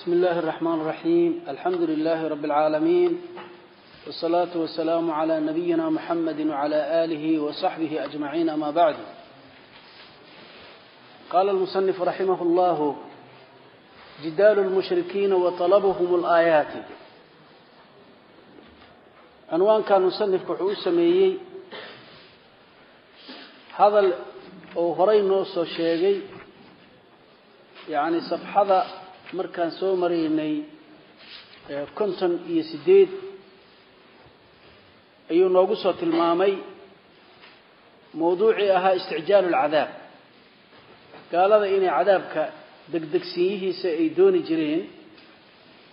بسم الله الرحمن الرحيم الحمد لله رب العالمين والصلاة والسلام على نبينا محمد وعلى آله وصحبه أجمعين أما بعد قال المصنف رحمه الله جدال المشركين وطلبهم الآيات عنوان كان مصنف كحوو سميي هذا هرين نوصو شيغي يعني صفحة markaan soo maraynay konton iyo sideed ayuu noogu soo tilmaamay. Mawduucii ahaa isticjaalu alcadaab gaalada inay cadaabka degdegsiinyihiisa ay dooni jireen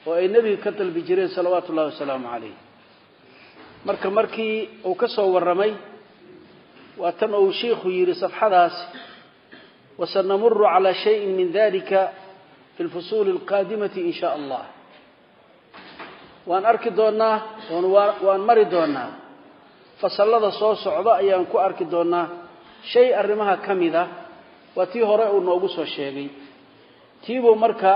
oo ay nebiga ka dalbi jireen salawaatu ullahi wasalaamu calayh marka markii uu ka soo warramay waa tan uu shiikhu yidhi safxadaas wasanamuru calaa shayin min dalika fi lfusuuli alqaadimati in shaa allah waan arki doonnaa waan mari doonnaa fasallada soo socda ayaan ku arki doonnaa shay arrimaha ka mida waa tii hore uu noogu soo sheegay tiibuu marka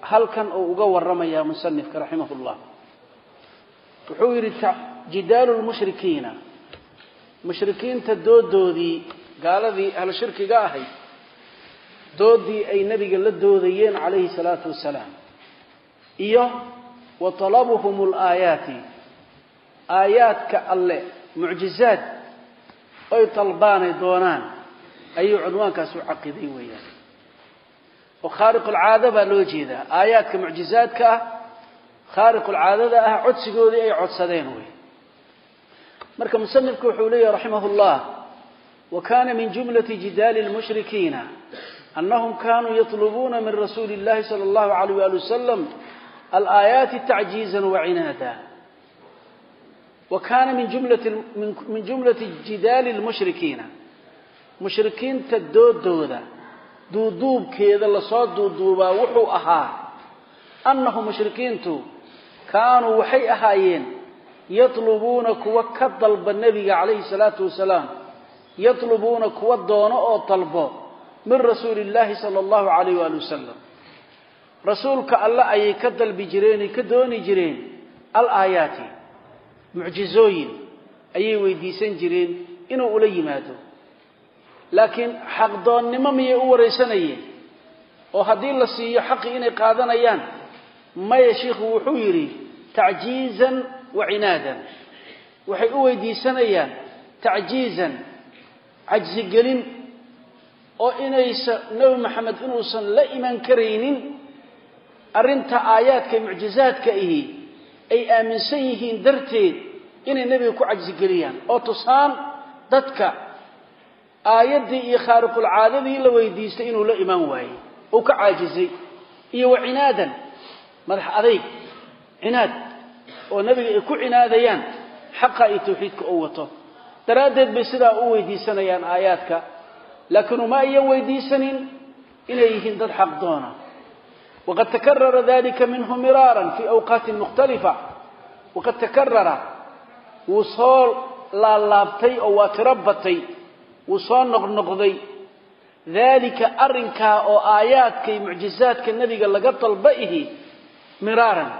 halkan uu uga warramayaa musanifka raximahu llah wuxuu yidhi jidaalu lmushrikiina mushrikiinta doodoodii gaaladii ahlu shirkiga ahayd doodii ay nabiga la doodayeen calayhi salaatu wasalaam. Iyo wa talabuhum alaayaati aayaadka alle mucjizaad oy dalbaanay doonaan ayuu cunwaankaas u caqiday weeyaan. Oo khaariqulcaada baa loo jeedaa aayaadka mucjizaadka ah khaariqulcaadada ah codsigoodii ay codsadeen wey marka musanifku wuxuu leeyahy raximah llah wa kana min jumlati jidaali lmushrikiina أنهم كانوا يطلبون من رسول الله صلى الله عليه وآله وسلم الآيات تعجيزا وعنادا وكان من جملة, من جملة جدال المشركين مشركين تدود دودا دودوب كذا لصاد دودوبا وحو أها أنهم مشركين تو كانوا وحي أهايين يطلبون كوا كضلب النبي عليه الصلاة والسلام يطلبون كوا دون أو طلبوا min rasuuli illaahi sala allahu calayh waali wasalam rasuulka alle ayay ka dalbi jireen ka dooni jireen alaayaati mucjizooyin ayay weydiisan jireen inuu ula yimaado. Laakiin xaqdoonnimo miyay u waraysanayeen oo haddii la siiyo xaqii inay qaadanayaan maya shiikhu wuxuu yidhi tacjiizan wa cinaadan. Waxay u weydiisanayaan tacjiizan cajsigelin oo inaysa nebi maxamed inuusan la iman karaynin arrinta aayaadka mucjizaadka ihi ay aaminsan yihiin darteed inay nebiga ku cajsigeliyaan oo tusaan dadka aayaddii iyo khaariqulcaadadii la weydiistay inuu la imaan waayey uu ka caajisay iyo wa cinaadan madax adayg cinaad oo nebiga ay ku cinaadayaan xaqa iyo tawxiidka oo wato. Daraaddeed bay sidaa u weydiisanayaan aayaadka laakiin uma ayan weydiisanin inay yihiin dad xaq doona waqad takarara dalika minhu miraaran fii awqaatin mukhtalifa waqad takarara wuu soo laalaabtay oo waa tiro batay wuu soo noqnoqday daalika arrinkaa oo aayaadka iyo mucjizaadka nebiga laga dalba ihi miraaran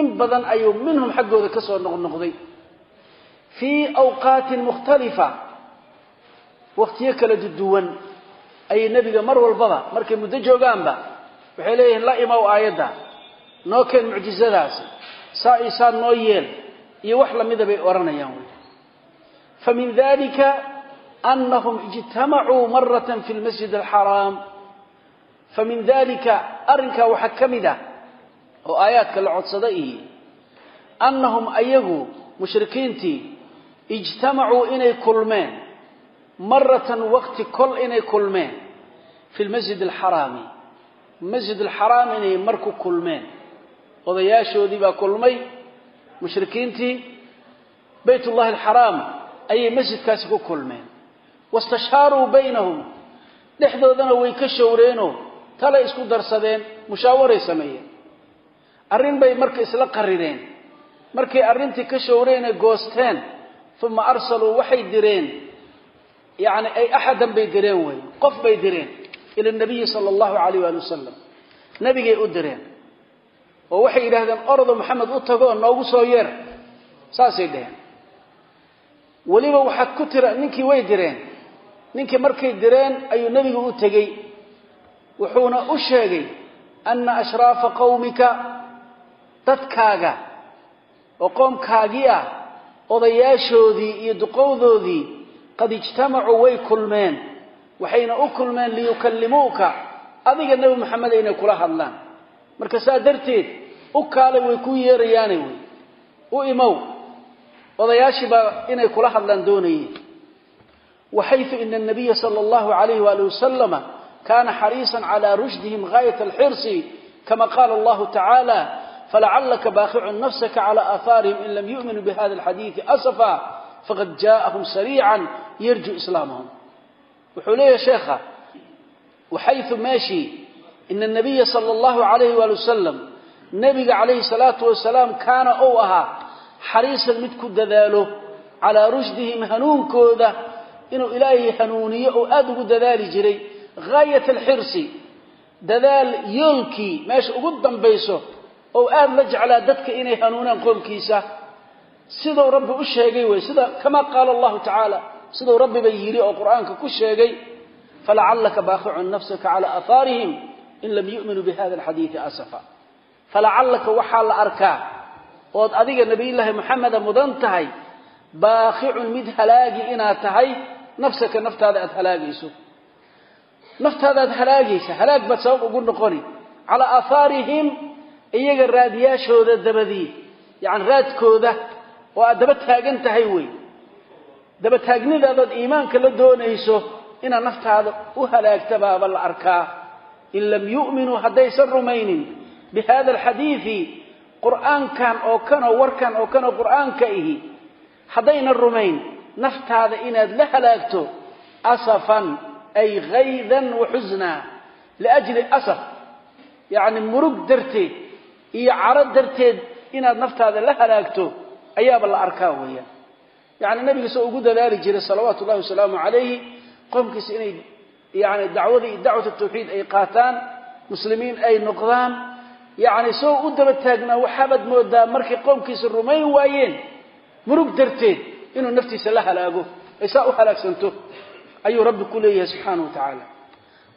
in badan ayuu minhum xaggooda ka soo noqnoqday fii awqaatin mukhtalifa waktiyo kala duwan ayay nebiga mar walbaba markay muddo joogaanba waxay leeyihiin la imow aayadda noo keen mucjizadaasi saa iyo noo yeel iyo wax lamida bay odhanayaan wy fa dalika anahum ijtamacuu maratan fi lmasjid alxaraam fa min dalika arrinkaa waxaa ka mid ah oo aayaadka la codsada ihi annahum ayagu mushrikiintii ijtamacuu inay kulmeen maratan waqti kol inay kulmeen fi lmasjid alxaraami masjid alxaraam inay mar ku kulmeen. Odayaashoodii baa kulmay mushrikiintii bayt ullahi alxaraam ayay masjidkaasi ku kulmeen. Wastashaaruu baynahum dhexdoodana way ka showreenoo talay isku darsadeen mushaawaray sameeyeen. Arrin bay marka isla qarireen. Markay arrintii ka showreenay goosteen uma arsaluu waxay direen yani ay axadan bay direen wey qof bay direen. Ila nabiyi sala allahu alayh waali wasalam nabigay u direen. Oo waxay yidhaahdeen ordo maxamed u tago noogu soo yeer. Saasay dheheen weliba waxaad ku tira ninkii way direen. Ninkii markay direen ayuu nebigu u tegey. Wuxuuna u sheegay anna ashraafa qawmika dadkaaga oo qoomkaagii ah odayaashoodii iyo duqowdoodii qad ijtamacuu way kulmeen waxayna u kulmeen liyukallimuuka adiga nebi maxamed inay kula hadlaan. Marka saa darteed u kaalay way kuu yeerayaane wey u imow odayaashii baa inay kula hadlaan doonayeen waxayu ina anabiya sala allahu alayh waali wasalama kana xariisan cala rushdihim gaayat alxirsi kama qaala allahu tacaala falacalaka baaqicun nafsaka cala aahaarihim in lam yu'minuu bihada alxadiidi asafa faqad jaaahum sariican yarju islaamahum. Wuxuu leeyahay sheekha waxayu meeshii ina anabiya sala allahu alayh waali wasalam nebiga calayhi salaatu wasalaam kaana ou ahaa xariisan mid ku dadaalo calaa rushdihim hanuunkooda inuu ilaahay hanuuniyo oo aada ugu dadaali jiray. Gaayat alxirsi dadaal yoolkii meesha ugu dambayso oo aada la jeclaa dadka inay hanuunaan qoomkiisa siduu rabbi u sheegay wey sida kama qaala allahu tacaala siduu rabbiba yidhi oo qur'aanka ku sheegay falacallaka baaqicun nafsaka cala aahaarihim in lam yu'minuu bihada alxadiidi asafa. Falacallaka waxaa la arkaa ood adiga nabiyullaahi maxameda mudan tahay baaqicun mid halaagi inaad tahay nafsaka naftaada aad halaagayso naftaada aad halaagaysa halaag baad sabab ugu noqoni. Calaa aahaarihim iyaga raadiyaashooda dabadii yacani raadkooda oo aad daba taagan tahay wey daba taagnidaadaad iimaanka la doonayso inaad naftaada u halaagta baaba la arkaa. In lam yu'minuu haddaysan rumaynin bi hada alxadiidi qur'aankan oo kanoo warkan oo kanoo qur'aanka ihi haddayna rumayn naftaada inaad la halaagto asafan ay haydan wa xusnaa liajli asaf yacni murug darteed iyo caro darteed inaad naftaada la halaagto ayaaba la arkaa weeyaan. Yacni nabiga soo ugu dadaali jiray salawaatu ullahi wasalaamu calayhi qoomkiisa inay yani dacwadii dacwat tawxiid ay qaataan muslimiin ay noqdaan yacni soo u daba taagnaa waxaabaad moodaa markay qoomkiisa rumayn waayeen murug darteed inuu naftiisa la halaago ay saa u halaagsanto ayuu rabbi ku leeyahay subxaana wa tacaala.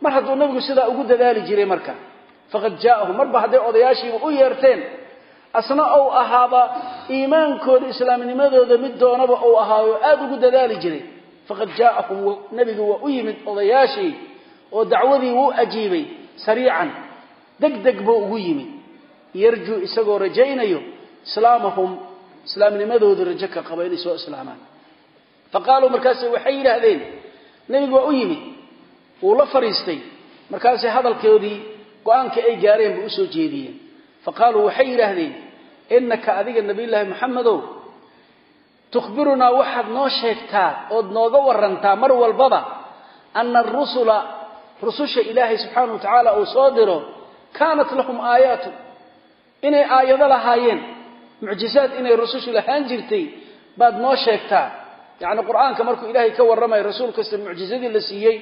Mar hadduu nabigu sidaa ugu dadaali jiray marka faqad jaa'ahum marba hadday odayaashiiba u yeerteen asna ou ahaaba iimaankooda islaamnimadooda mid doonaba ou ahaayo aada ugu dadaali jiray. Faqad jaa'ahum nabigu waa u yimid odayaashii oo dacwadii wuu ajiibay sariican. Deg deg buu ugu yimid. Yarjuu isagoo rajaynayo islaamahum islaamnimadooda rajo ka qaba inay soo islaamaan. Fa qaaluu markaase waxay yidhaahdeen nebigu waa u yimid. Wuu la fadhiistay. Markaasay hadalkoodii go'aanka ay gaareen bay u soo jeediyeen fa qaaluu waxay yidhaahdeen innaka adiga nabiyullaahi maxamedow tukhbirunaa waxaad noo sheegtaa ood nooga warantaa mar walbaba ana arusula rususha ilaahay subxaana wa tacaala uu soo diro kaanat lahum aayaatu inay aayado lahaayeen mucjizaad inay rusushu lahaan jirtay baad noo sheegtaa. Yacni qur'aanka markuu ilaahay ka warramayo rasuul kasta mucjizadii la siiyey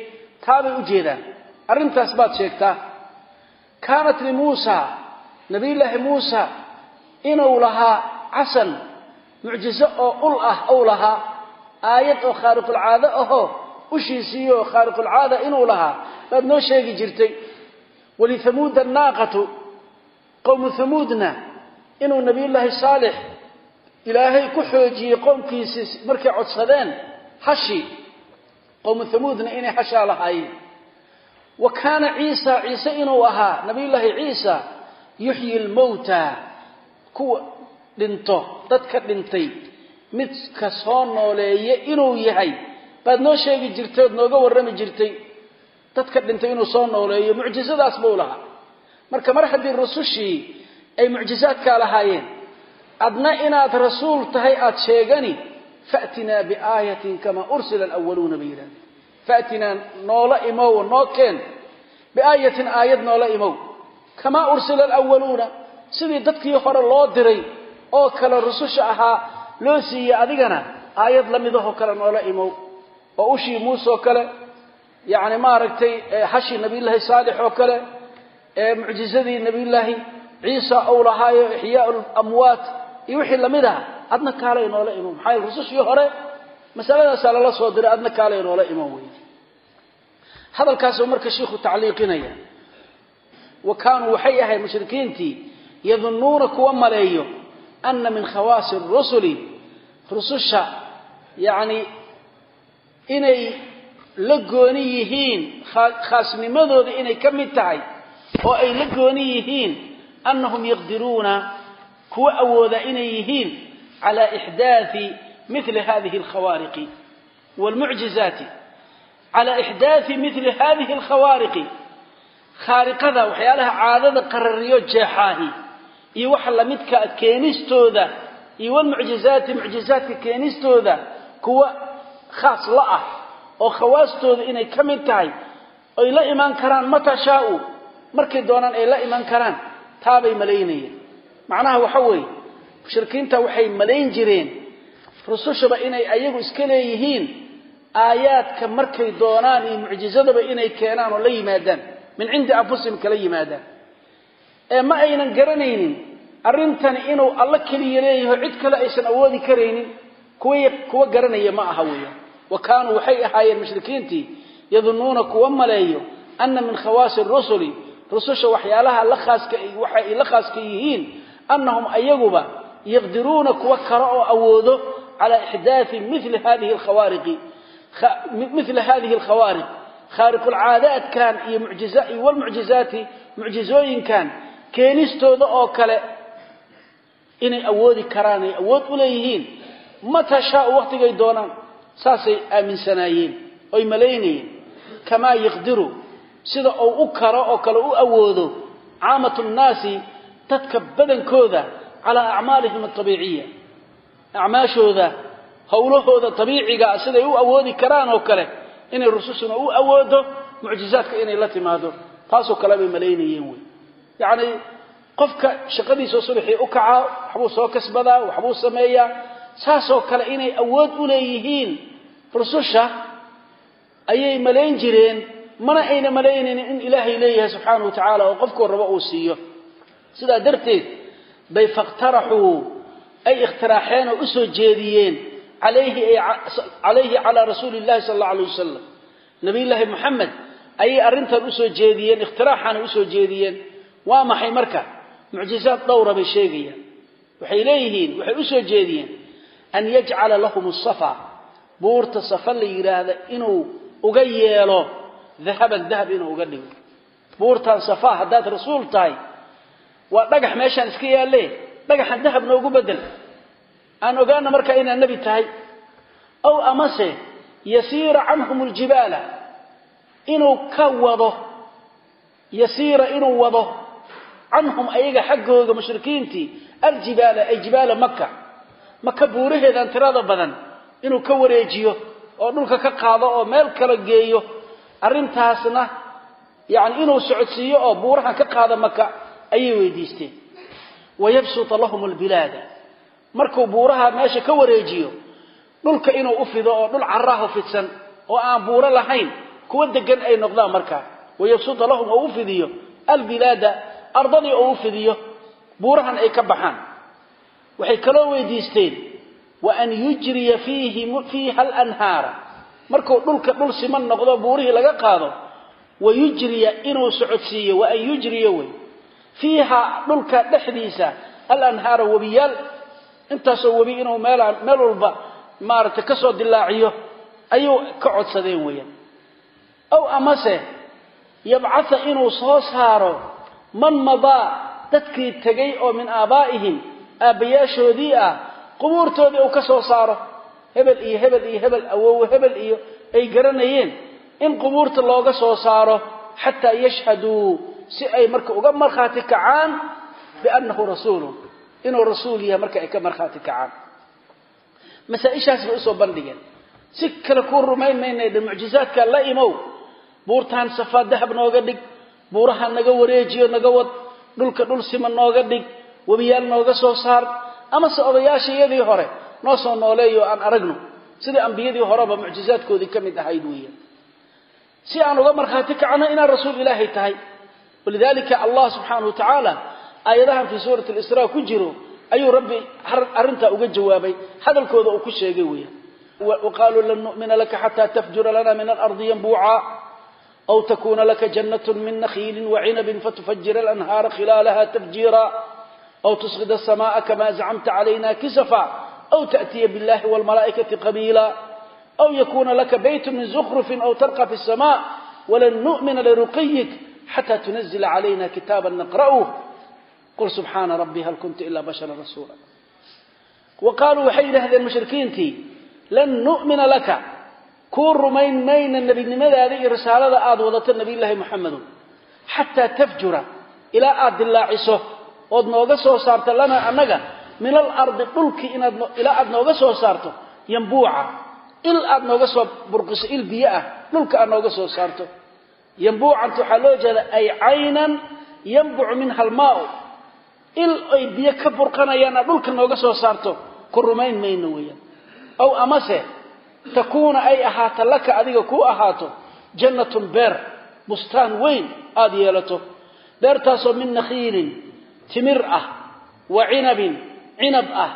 taabay u jeedaan. Arrintaas baad sheegtaa. Kaanat limuusa nabiyullaahi muusa inuu lahaa casan mucjizo oo ul ah ou lahaa aayad oo khaariqulcaado ahoo ushiisiiyo khaariqulcaada inuu lahaa. Baad noo sheegi jirtay walithamuuda annaaqatu qowmu thamuudna inuu nabiyullaahi saalix ilaahay ku xoojiyey qoomkiisii markay codsadeen hashi. Qowmu thamuudna inay hashaa lahaayeen. Wa kaana ciisa ciise inuu ahaa nabiyullaahi ciisa yuxyi lmowta kuwa dhinto dadka dhintay midka soo nooleeye inuu yahay baad noo sheegi jirtay ood nooga warrami jirtay dadka dhintay inuu soo nooleeyo mucjizadaas buu lahaa. Marka mar haddii rusushii ay mucjizaadkaa lahaayeen adna inaad rasuul tahay aad sheegani faatinaa biaayatin kamaa ursila alawaluuna bay yidhahdeen faatinaa noola imow noo keen. Biaayatin aayad noola imow kamaa ursila alawaluuna sidii dadkii hore loo diray oo kale rususha ahaa loo siiyey adigana aayad la midahoo kale noola imow. Oo ushii muuse oo kale yacni maaragtay hashii nabiyullaahi saalix oo kale mucjizadii nabiyullaahi ciisa ou lahaayo ixyaa amwaat iyo wixii la mid ah adna kaale inoola iman maxaa yeele rusushii hore masaladaasaa lala soo diray adna kaale inoola iman wey hadalkaasuu marka shiikhu tacliiqinaya wa kaanuu waxay ahayd mushrikiintii yadunnuuna kuwa maleeyo ana min khawaasi rusuli rususha yacni inay la gooni yihiin khaasnimadooda inay ka mid tahay oo ay la gooni yihiin annahum yaqdiruuna kuwa awooda inay yihiin cala ixdaai mili hadihi alkhawaariqi wlmucjizaati hadihi alkhawaariqi khaariqada waxyaalaha caadada qarariyo jeexaahi iyo waxa lamidka keenistooda iyo walmucjizaati mucjizaadka keenistooda kuwa khaas la ah oo khawaastooda inay ka mid tahay ay la imaan karaan mataa shaau markay doonaan ay la iman karaan taabay malaynayeen. Macnaha waxa weeye mushrikiinta waxay malayn jireen rusushaba inay ayagu iska leeyihiin aayaadka markay doonaan iyo mucjizadaba inay keenaan oo la yimaadaan min cindi anfusihim kala yimaadaan ee ma aynan garanaynin arrintani inuu alla keliya leeyaho cid kale aysan awoodi karaynin kuwa garanaya ma aha weeyaan wa kaanuu waxay ahaayeen mushrikiintii yadunnuuna kuwa maleeyo ana min khawaasi rusuli rususha waxyaalaha waxa ay la khaaska yihiin annahum ayaguba yaqdiruuna kuwa kale oo awoodo cala ixdaai mila hadihi alkhawaariq khaariqulcaadaadkan iyo walmucjizaati mucjizooyinkan keenistooda oo kale inay awoodi karaan ay awood u leeyihiin mataa shaau waqtigay doonaan saasay aaminsanaayeen oy malaynayeen kamaa yaqdiru sida uu u karo oo kale u awoodo caamatu nnaasi dadka badankooda calaa acmaalihim altabiiciya acmaashooda howlahooda tabiicigaa siday u awoodi karaan oo kale inay rusushuna u awoodo mucjizaadka inay la timaado. Taasoo kale bay malaynayeen wey. Yacni qofka shaqadiisa subaxii u kacaa waxbuu soo kasbadaa waxbuu sameeyaa saasoo kale inay awood u leeyihiin rususha ayay malayn jireen mana ayna malaynaynin in ilaahay leeyahay subxaanahu wa tacaala oo qofkuu rabo uu siiyo. Sidaa darteed bay fakhtaraxuu ay ikhtiraaxeen oo u soo jeediyeen alayhi calayhi calaa rasuuli llahi sala allau alay wasalam nabiyullaahi moxamed ayay arrintan u soo jeediyeen ikhtiraaxana u soo jeediyeen waa maxay marka mucjizaad dhowra bay sheegayaan waxay leeyihiin waxay u soo jeediyeen an yajcala lahum asafa buurta safa la yidhaahda inuu uga yeelo dahaban dahab inuu uga dhigo buurtan safa haddaad rasuul tahay waa dhagax meeshaan iska yaalle dhagaxan dahab noogu bedel aan ogaana markaa inaad nebi tahay ow amase yasiira canhum aljibaala inuu ka wado yasiira inuu wado canhum ayaga xaggooga mushrikiintii aljibaala ay jibaala maka maka buuraheedan tirada badan inuu ka wareejiyo oo dhulka ka qaado oo meel kala geeyo arrintaasna yani inuu socodsiiyo oo buurahan ka qaado maka ayay weydiisteen. Wayabsuta lahum albilaada markuu buuraha meesha ka wareejiyo dhulka inuu u fido oo dhul caraaho fidsan oo aan buuro lahayn kuwa degan ay noqdaan markaa wayabsuta lahum oo u fidiyo albilaada ardadii oo u fidiyo buurahan ay ka baxaan. Waxay kaloo weydiisteen wa an yujriya fiiha alanhaara markuu dhulka dhul siman noqdo buurihii laga qaado wa yujriya inuu socodsiiyo wa an yujriya wey. Fiiha dhulka dhexdiisa alanhaara webiyaal intaasoo webi inuu meelaan meel walba maaragtay ka soo dilaaciyo ayuu ka codsadeen weeyaan. Ow amase yabcatha inuu soo saaro man madaa dadkii tegay oo min aabaa'ihim aabbayaashoodii ah qubuurtoodii uu ka soo saaro. Hebel iyo hebel iyo hebel awowe hebel iyo ay garanayeen in qubuurta looga soo saaro xataa yashhaduu si ay marka uga markhaati kacaan biannahu rasuulun inuu rasuul yahay marka ay ka markhaati kacaan. Masaa-ishaas bay u soo bandhigeen. Si kale kuu rumayn maynay dhan mucjizaadka la imow. Buurtaan safaa dahab nooga dhig buuraha naga wareejiyo naga wad dhulka dhul sima nooga dhig webiyaal nooga soo saar. Amase odayaashayadii hore noo soo nooleeyo aan aragno. Sidai ambiyadii horeba mucjizaadkoodii ka mid ahayd weeyaan si aan uga markhaati kacno inaad rasuul ilaahay tahay. Walidaalika allah subxaanahu wa tacaala aayadahan fii suurati alisraa ku jiro ayuu rabbi arrintaa uga jawaabay hadalkooda uu ku sheegay weeyaan waqaaluu lan nu'mina laka xataa tafjura lana min alardi yanbuuca aw takuna laka jannat min nakhiilin wacinabin fatufajira alanhaara khilaalaha tafjiira aw tusqid asamaaa kama zacamta calayna kisafa aw taأtiya biاllahi wاlmalaa'ikati qabiila aw yakuna laka bayt min zukhrufin aw tarqa fi الsama walan nu'mina liruqiyik xata tunazila calayna kitaaba naqra'uh qul subxaana rabbi hal kuntu ila bashara rasuula wa qaaluu waxay yidhahdeen mushrikiintii lan nu'mina laka kuu rumayn mayna nebinimadaada iyo risaalada aad wadato nebiyullaahi moxamedo xataa tafjura ilaa aad dillaaciso ood nooga soo saarto lana annaga min alardi dhulkii ilaa aad nooga soo saarto yambuuca il aad nooga soo burqiso il biyo ah dhulka aad nooga soo saarto yambuucanta waxaa loo jeeda ay caynan yambucu minha il ay biyo ka burqanayaan aad dhulka nooga soo saarto ku rumayn mayno weeyaan. Aw amase takuuna ay ahaato laka adiga ku ahaato jannatun beer bustaan weyn aada yeelato. Beertaasoo min nakhiilin timir ah wa cinabin cinab ah.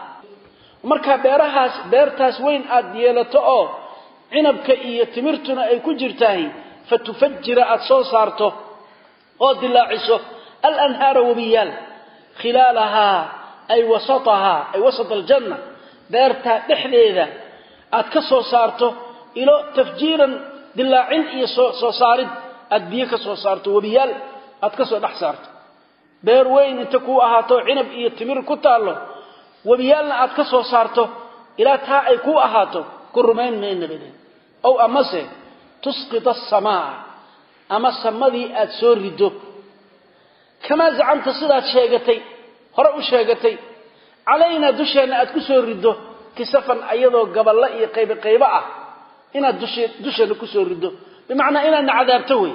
Markaa beerahaas beertaas weyn aada yeelato oo cinabka iyo timirtuna ay ku jirtahay fatufajira aada soo saarto oo dilaaciso. Alanhaara webiyaal khilaalahaa ay wasatahaa ay wasat aljanna beertaa dhexdeeda aad ka soo saarto ilo tafjiiran dilaacin iyo soo saarid aad biyo ka soo saarto webiyaal aad ka soo dhex saarto. Beer weyn inta kuu ahaato cinab iyo timir ku taallo webiyaalna aad ka soo saarto ilaa taa ay kuu ahaato ku rumayn mayna badeen ow amase tusqit asamaa ama samadii aad soo riddo kamaa zacamta sidaad sheegatay hore u sheegatay. Calaynaa dusheenna aad ku soo riddo kisafan ayadoo gaballo iyo qaybo qaybo ah inaad dusheenna ku soo riddo. Bimacnaa inaadna cadaabto wey.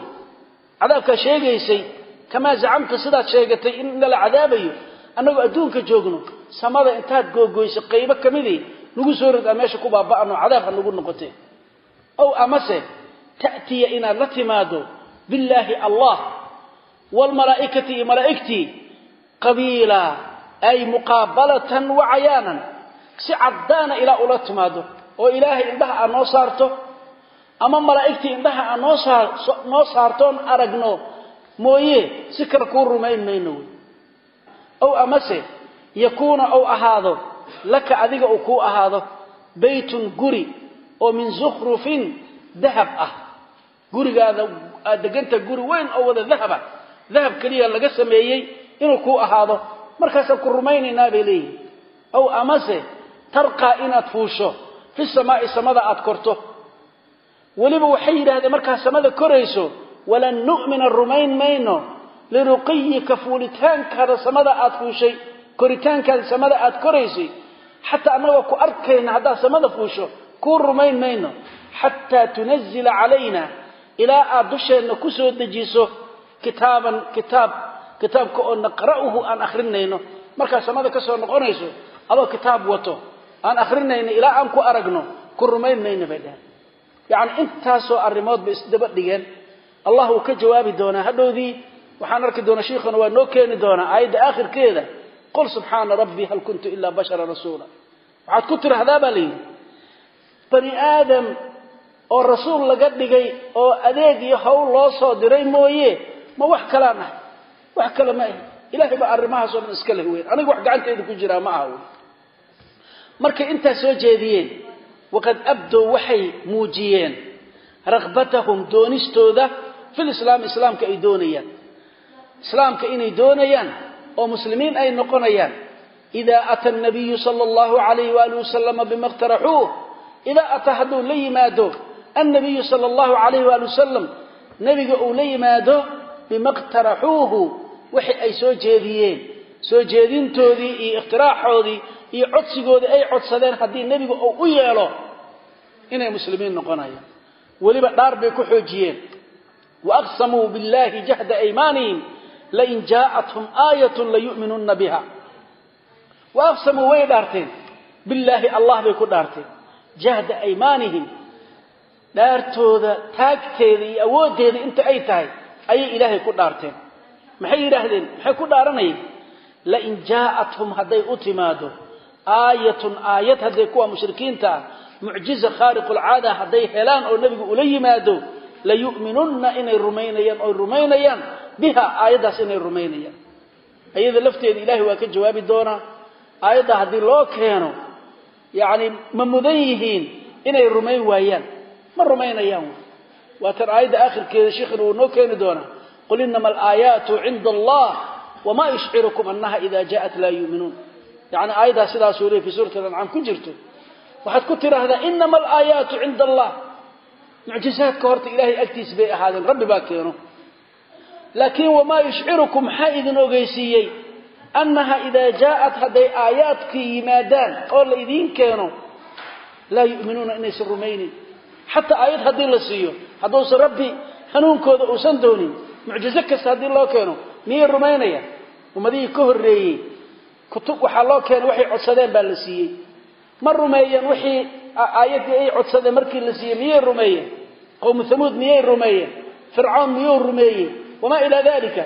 Cadaabkaa sheegaysay kamaa zacamta sidaad sheegatay in nala cadaabayo annagoo adduunka joogno samada intaad googoyso qaybo ka midii nagu soo rid aa meesha ku baaba'ano cadaab ha nagu noqotee. Ow amase ta'tiya inaad la timaado billaahi allah waalmalaa'ikati iyo malaa'igtii qabiila ay muqaabalatan wa cayaanan si caddaana ilaa ula timaado. Oo ilaahay indhaha aad noo saarto ama malaa'igtii indhaha aad noo saar noo saartoon aragno mooye si kale kuu rumayn mayno. Wey ow amase yakuuna ou ahaado laka adiga uu kuu ahaado baytun guri oo min zukhrufin dahab ah. Gurigaada aad deganta guri weyn oo wada dahaba dahab keliya laga sameeyey inuu kuu ahaado. Markaasaan ku rumaynaynaa bay leeyihiin ow amase tarqaa inaad fuusho. Fi samaa'i samada aad korto. Weliba waxay yidhahdeen markaad samada korayso walan nu'mina rumayn mayno. Liruqiyika fuulitaankaada samada aad fuushay koritaankaada samada aad koraysay. Xataa annagoo ku arkayna haddaad samada fuusho kuu rumayn mayno. Xataa tunazila calayna ilaa aad dusheenna ku soo dejiso kitaaban kitaab kitaabka oo naqra'uhu aan akhrinayno. Markaad samada ka soo noqonayso adoo kitaab wato aan akhrinayno ilaa aan ku aragno ku rumayn mayno bay dheheen yacni intaasoo arrimood bay isdaba dhigeen. Allah wuu ka jawaabi doonaa hadhowdii waxaan arki doonaa shiikhuna waa noo keeni doonaa aayadda aakhirkeeda. Qul subxaana rabbii hal kuntu ilaa bashara rasuula. Waxaad ku tidhaahdaa baa layidhi bani aadam oo rasuul laga dhigay oo adeeg iyo hawl loo soo diray mooye ma wax kalaan ah wax kale ma ah ilaahay baa arrimahaasoo dhan iska leh weyn. Aniga wax gacantayda ku jiraa ma aha markay intaas soo jeediyeen waqad abdow waxay muujiyeen rakbatahum doonistooda fil islaam islaamka ay doonayaan. Islaamka inay doonayaan oo muslimiin ay noqonayaan. Idaa ata nabiyu sala allahu alayh waali wasalama bima iqtaraxuuh idaa ataa hadduu la yimaado annabiyu sala allahu alayh waali wasalam nebiga uu la yimaado bima iqtaraxuuhu wixii ay soo jeediyeen. Soo jeedintoodii iyo ikhtiraaxoodii iyo codsigoodii ay codsadeen haddii nebiga uu u yeelo inay muslimiin noqonayaan. Weliba dhaar bay ku xoojiyeen. Waaqsamuu billahi jahda aymaanihim lain jaa'athum aayatun layu'minunna biha. Waaqsamuu way dhaarteen. Billaahi allah bay ku dhaarteen. Jahda aymaanihim dhaartooda taagteeda iyo awooddeeda inta ay tahay ayay ilaahay ku dhaarteen. Maxay yidhaahdeen? Maxay ku dhaaranayeen lain jaa'athum hadday u timaado aayatun aayad hadday kuwa mushrikiinta ah mucjiza khaariqulcaada hadday helaan oo nebigu ula yimaado layu'minunna inay rumaynayaan oy rumaynayaan. Biha aayaddaas inay rumaynayaan. Ayada lafteeda ilaahay waa ka jawaabi doonaa aayadda haddii loo keeno yacni ma mudan yihiin inay rumayn waayaan. Ma rumaynayaan waa tan aayadda aakhirkeeda sheekhina wuu noo keeni doonaa. Qul inama alaayaatu cinda allah wamaa yushcirukum annaha ida jaءat laa yuuminuun yani aayaddaas sidaasuu leey fi suurati alancaam ku jirto. Waxaad ku tidhaahdaa inama alaayaatu cinda allah mucjizaadka horta ilaahay agtiis bay ahaadeen rabbi baa keeno. Laakiin wamaa yushcirukum maxaa idin ogeysiiyey? Annaha idaa jaa'at hadday aayaadkii yimaadaan oo la idiin keeno laa yu'minuuna inaysan rumaynin xataa aayad haddii la siiyo hadduusan rabbi hanuunkooda uusan doonin mucjizo kasta haddii loo keeno miyay rumaynayaan ummadihii ka horreeyey kutub waxaa loo keenay waxay codsadeen baa la siiyey. Ma rumeeyeen wixii aayaddii ay codsadeen markii la siiyey miyay rumeeyeen? Qowmu hamuud miyay rumeeyeen? Fircawn miyuu rumeeyey? Wamaa ilaa dalika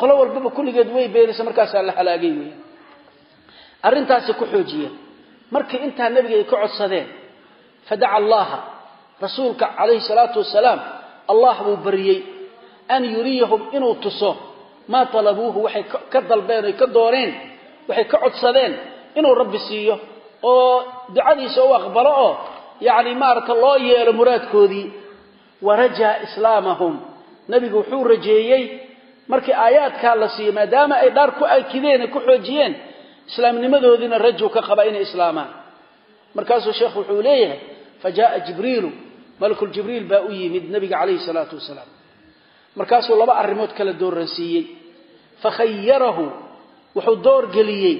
qolo walbaba kulligeed way beenaysa markaasaa la halaagay weya arrintaasay ku xoojiyeen markii intaa nebiga ay ka codsadeen fadaca allaha rasuulka calayhi salaatu wasalaam allah buu baryey an yuriyahum inuu tuso maa talabuuhu waxay ka dalbeen oy ka dooneen waxay ka codsadeen inuu rabbi siiyo oo ducadiisa u aqbalo oo yacni maaragta loo yeelo muraadkoodii. Warajaa islaamahum. Nebigu wuxuu rajeeyey markii aayaadkaa la siiyo maadaama ay dhaar ku akideen ay ku xoojiyeen islaamnimadoodiina rajuu ka qaba inay islaamaan. Markaasuu sheekhu wuxuu leeyahay fa jaaa jibriilu malakuljibriil baa u yimid nebiga calayhi salaatu wasalaam. Markaasuu laba arrimood kala dooransiiyey fakhayarahu wuxuu doorgeliyey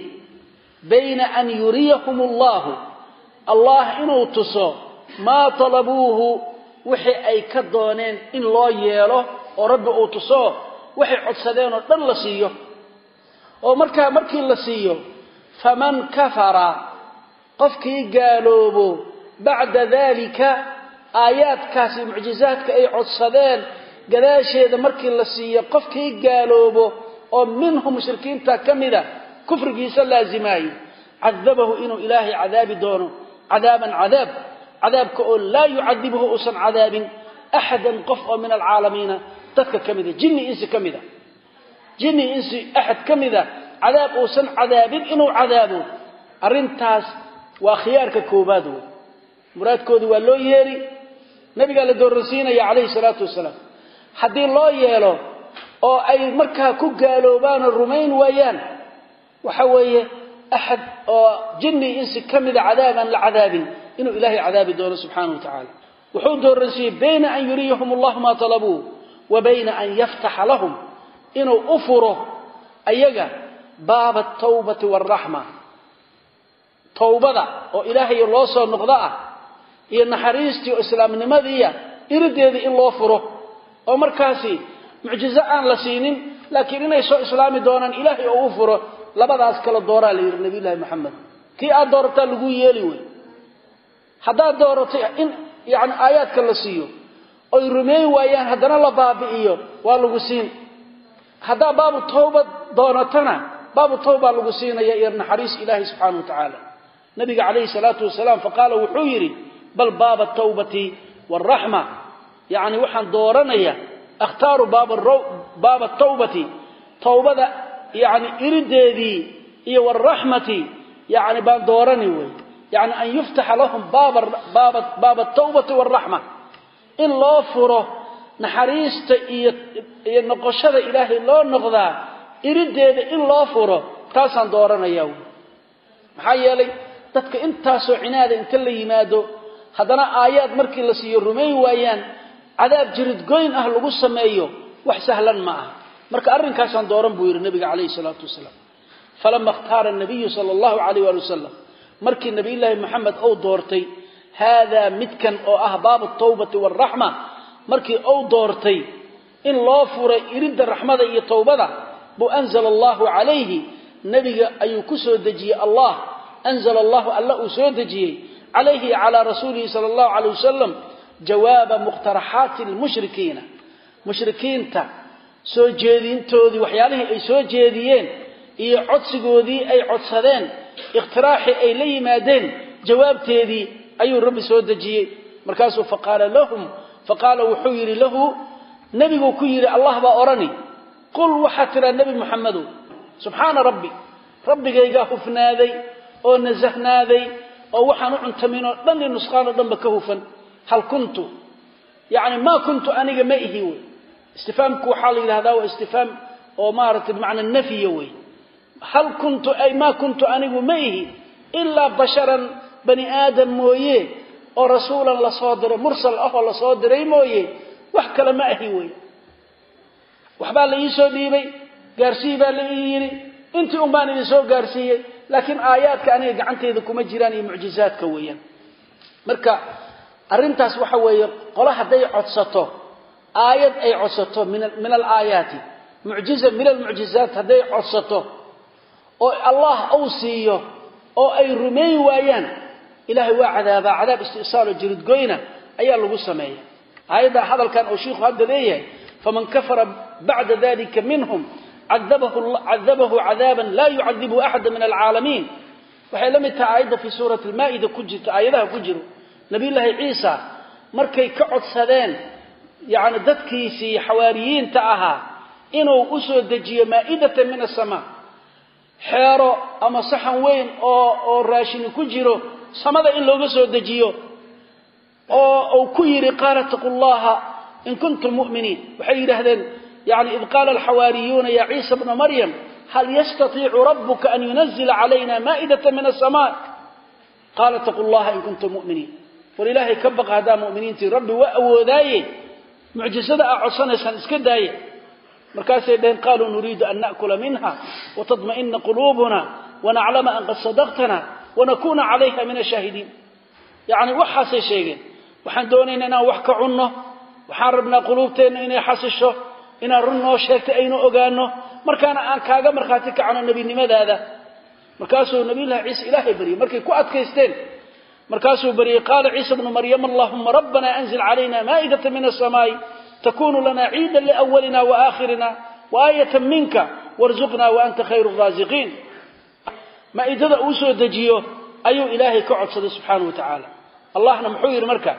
bayna an yuriyahum allahu allah inuu tuso maa talabuuhu wixii ay ka dooneen in loo yeelo oo rabbi uu tuso waxay codsadeen oo dhan la siiyo. Oo markaa markii la siiyo faman kafara qofkii gaaloobo bacda dalika aayaadkaasi mucjizaadka ay codsadeen gadaasheeda markii la siiyo qofkii gaaloobo oo minhum mushrikiinta ka mida kufrigiisa laazimaayo. Cadabahu inuu ilaahay cadaabi doono cadaaban cadaab cadaabka oo laa yucadibuhu uusan cadaabin axadan qof oo min alcaalamiina dadka ka mida jinni insi ka mida. Jinni insi axad ka mida cadaab uusan cadaabin inuu cadaabo. Arrintaas waa khiyaarka koobaad wey muraadkoodii waa loo yeeri nabigaa la dooransiinaya calayhi salaatu wasalaam. Haddii loo yeelo oo ay markaa ku gaaloobaanoo rumayn waayaan waxa weeye axad oo jinni insi ka mida cadaabaan la cadaabin inuu ilaahay cadaabi doono subxaanahu wa wuxuu dooransiiyey bayna an yuriyahum allahu maa talabuu wa bayna an yaftaxa lahum inuu u furo ayaga baaba atawbati waalraxma towbada oo ilaahay loo soo noqdo ah iyo naxariistii oo islaamnimadiiya irideedii in loo furo oo markaasi mucjizo aan la siinin laakiin inay soo islaami doonaan ilaahay oo u furo labadaas kala dooraa la yidhi nabiyullaahi maxamed kii aad doorataa lagu yeeli wey. Haddaad dooratay in yani aayaadka la siiyo oy rumeyn waayaan haddana la baabi'iyo waa lagu siin. Haddaa baabu tawba doonatana baabu tawbaa lagu siinaya iyo naxariis ilaahay subxaana wa tacaala. Nabiga calayhi salaatu wasalaam faqaala wuxuu yidhi bal baaba tawbati waalraxma yacni waxaan dooranaya akhtaaru baaba tawbati. Tawbada yani irideedii iyo waalraxmati yani baan doorani wey yani an yuftaxa lahum baaba atawbati waalraxma in loo furo naxariista iyo noqoshada ilaahay loo noqdaa irideeda in loo furo taasaan dooranaya wy maxaa yeelay dadka intaasoo cinaada inta la yimaado haddana aayaad markii la siiyo rumayn waayaan cadaab jiridgoyn ah lagu sameeyo wax sahlan ma aha. Marka arrinkaasaan dooran buu yidhi nabiga calayhi salaatu wasalaam. Falama ikhtaara nabiyu sala allahu calayh waali wasalam markii nabiyullaahi moxamed ou doortay haadaa midkan oo ah baabu tawbati waalraxma markii ou doortay in loo furay iridda raxmada iyo towbada buu anzala allahu calayhi nebiga ayuu ku soo dejiyey allah. Anzala allahu alla uu soo dejiyey calayhi calaa rasuulihi sala allahu calayh wasalam jawaaba muqtaraxaati almushrikiina mushrikiinta soo jeedintoodii waxyaalihii ay soo jeediyeen iyo codsigoodii ay codsadeen ikhtiraaxii ay la yimaadeen jawaabteedii ayuu rabbi soo dejiyey. Markaasuu faqaala lahum faqaala wuxuu yidhi lahu nebiguu ku yidhi allah baa odhani qul waxaad tidhaa nebi muxamedow subxaana rabbi rabbigaygaa hufnaaday oo nasahnaaday oo waxaan u cuntamin oo dhan i dhanba ka hufan. Hal kuntu? Yani maa kuntu aniga ma ihi wey. Istifaamku waxaa la yidhahdaa waa istifaam oo maaragtay bimacna nafya wey. Hal kuntu ay maa kuntu anigu ma ihi ilaa basharan bani aadam mooye oo rasuulan la soo diray mursal ahoo la soo diray mooye wax kale ma ahi wey. Waxbaa la iisoo dhiibay gaarsii baa la ii yidhi intii un baan idin soo gaarsiiyey laakiin aayaadka aniga gacanteyda kuma jiraan iyo mucjizaadka weeyaan. Marka arrintaas waxa weeye qolo hadday codsato aayad ay codsato min alaayaati mucjiza min almucjizaat hadday codsato oo allah uu siiyo oo ay rumayn waayaan ilaahay waa cadaabaa cadaab istisaalo jiridgoyna ayaa lagu sameeya. Aayadda hadalkan oo shiikhu hadda leeyahay faman kafara bacda dalika minhum cadabahu cadaaban laa yucadibu axada min alcaalamiin waxay la mid tahay aayadda fii suurati lmaa'ida ku jirto aayadaha ku jiro nabiyullaahi ciisa markay ka codsadeen yani dadkiisii xawaariyiinta ahaa inuu u soo dejiyo maa'idatan min asamaa xeero ama saxan weyn oo oo raashini ku jiro samada in looga soo dejiyo oo uu ku yidhi qaala taqu llaha in kuntum mu'miniin waxay yidhaahdeen yani id qaala alxawaariyuuna ya ciisa bna maryam hal yastatiicu rabuka an yunazila calayna maa'idata min asamaa qaala taqu llaha in kuntum mu'miniin. War ilaahay ka baqa haddaa muminiintii rabbi waa awoodaaye. Mucjisada aa codsanaysaan iska daaye. Markaasay dhaheen qaaluu nuriidu an na'kula minha watadma'ina quluubuna wanaclama an qad sadaqtana wanakuuna calayha min ashaahidiin yacni waxaasay sheegeen waxaan doonaynaa inaan wax ka cunno waxaan rabnaa quluubteenna inay xasisho inaan run noo sheegtay aynu ogaano markaana aan kaaga markhaati kacno nebinimadaada. Markaasuu nabiyullahi ciise ilaahay baryey markay ku adkaysteen. Markaasuu baryey qaala ciisa bnu maryam allahuma rabbana anzil calayna maa'idata min asamaa'i takunu lana ciida liawalina waaaakhirina waaayata minka warzuqna waanta khayru raasiqiin maa'idada uu soo dejiyo ayuu ilaahay ka codsaday subxaanahu wa tacaala allahna muxuu yidhi marka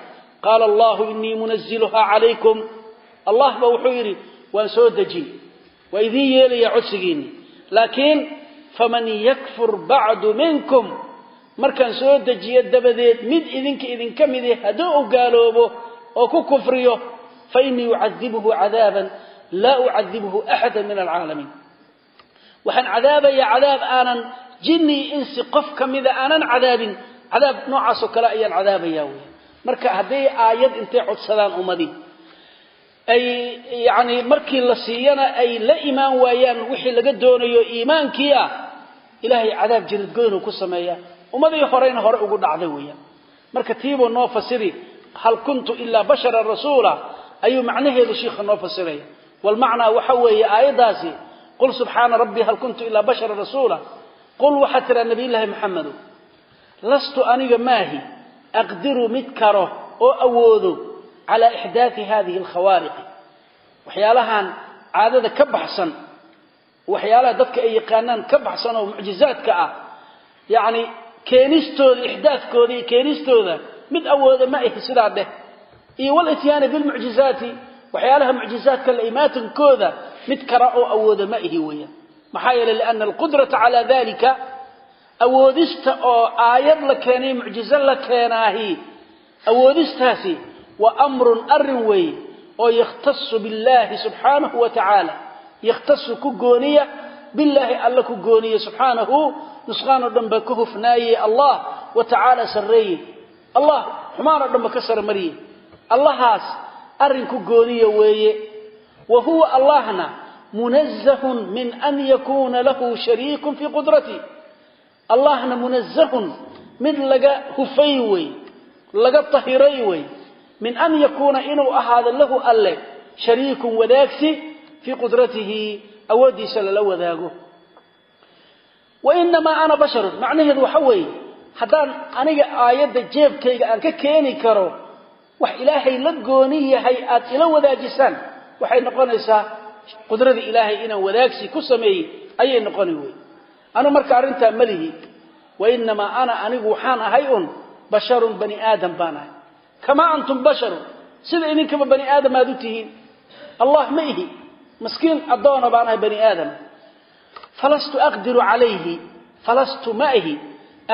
qaala allahu inii munaziluhaa calaykum. Allah ba wuxuu yidhi waan soo dejin waa idiin yeelaya codsigiinni laakiin faman yakfur bacdu minkum markaan soo dejiyo dabadeed mid idinka idinka midi hadduu u gaaloobo oo ku kufriyo fa inii ucadibuhu cadaaban laa ucadibuhu axada min alcaalamiin. Waxaan cadaabayaa cadaab aanan jinni insi qof ka mida aanan cadaabin. Cadaab noocaasoo kale ayaan cadaabayaa wey marka hadday aayad intay codsadaan ummadii ay yacni markii la siiyana ay la imaan waayaan wixii laga doonayo iimaankii ah ilaahay cadaab jiridgoynuu ku sameeyaa ummadii horeyna hore ugu dhacday weeyaan. Marka tiibuu noo fasiri hal kuntu ilaa basharan rasuula? Ayuu macnaheedu shiikha noo fasiraya. Walmacnaa waxa weeye aayaddaasi qul subxaana rabbii hal kuntu ilaa basharan rasuula? Qul waxaad tiraa nabiyullaahi maxamedow lastu aniga maahi aqdiru mid karo oo awoodo calaa ixdaati hadihi alkhawaariqi waxyaalahan caadada ka baxsan waxyaalaha dadka ay yaqaanaan ka baxsan oo mucjizaadka ah yacni keenistooda ixdaadkooda iyo keenistooda mid awooda ma ahi sidaa dheh iyo walityaani bilmucjizaati waxyaalaha mucjizaadka la imaatankooda mid kara oo awooda ma ahi weeyaan maxaa yeelay liana alqudrata calaa oo aayad la keenay mucjizo la keenaahi waa amrun arrin weeye oo yakhtasu billaahi subxaanahu wa tacaala. Yakhtasu ku gooniya billaahi alla ku gooniye subxaanahu. Nusqaan oo dhan baa ka hufnaaye allah wa tacaala sarreeye allah xumaan oo dhan ba ka sarmariye allahaas arrin ku gooniya weeye. Wa huwa allahna munazahun min an yakuuna lahu shariikun fii qudratii allahna munazahun mid laga hufay wey laga tahiray wey min an yakuuna inuu ahaado lahu alle shariikun wadaagsi fii qudratihi awooddiisa lala wadaago. Wainamaa ana basharun macnaheedu waxa weeye haddaan aniga aayadda jeebkayga aan ka keeni karo wax ilaahay la gooni yahay aad ila wadaajisaan waxay noqonaysaa qudradii ilaahay inaan wadaagsi ku sameeyey ayay noqoni wey anu marka arrintaa malihi wainamaa ana anigu waxaan ahay un basharun bani aadam baan ahay kamaa antum basharun sida idinkaba bani aadam aad u tihiin. Allah ma ihi. Maskiin addoona baan ahay bani aadam. Falastu aqdiru calayhi. Falastu ma ihi.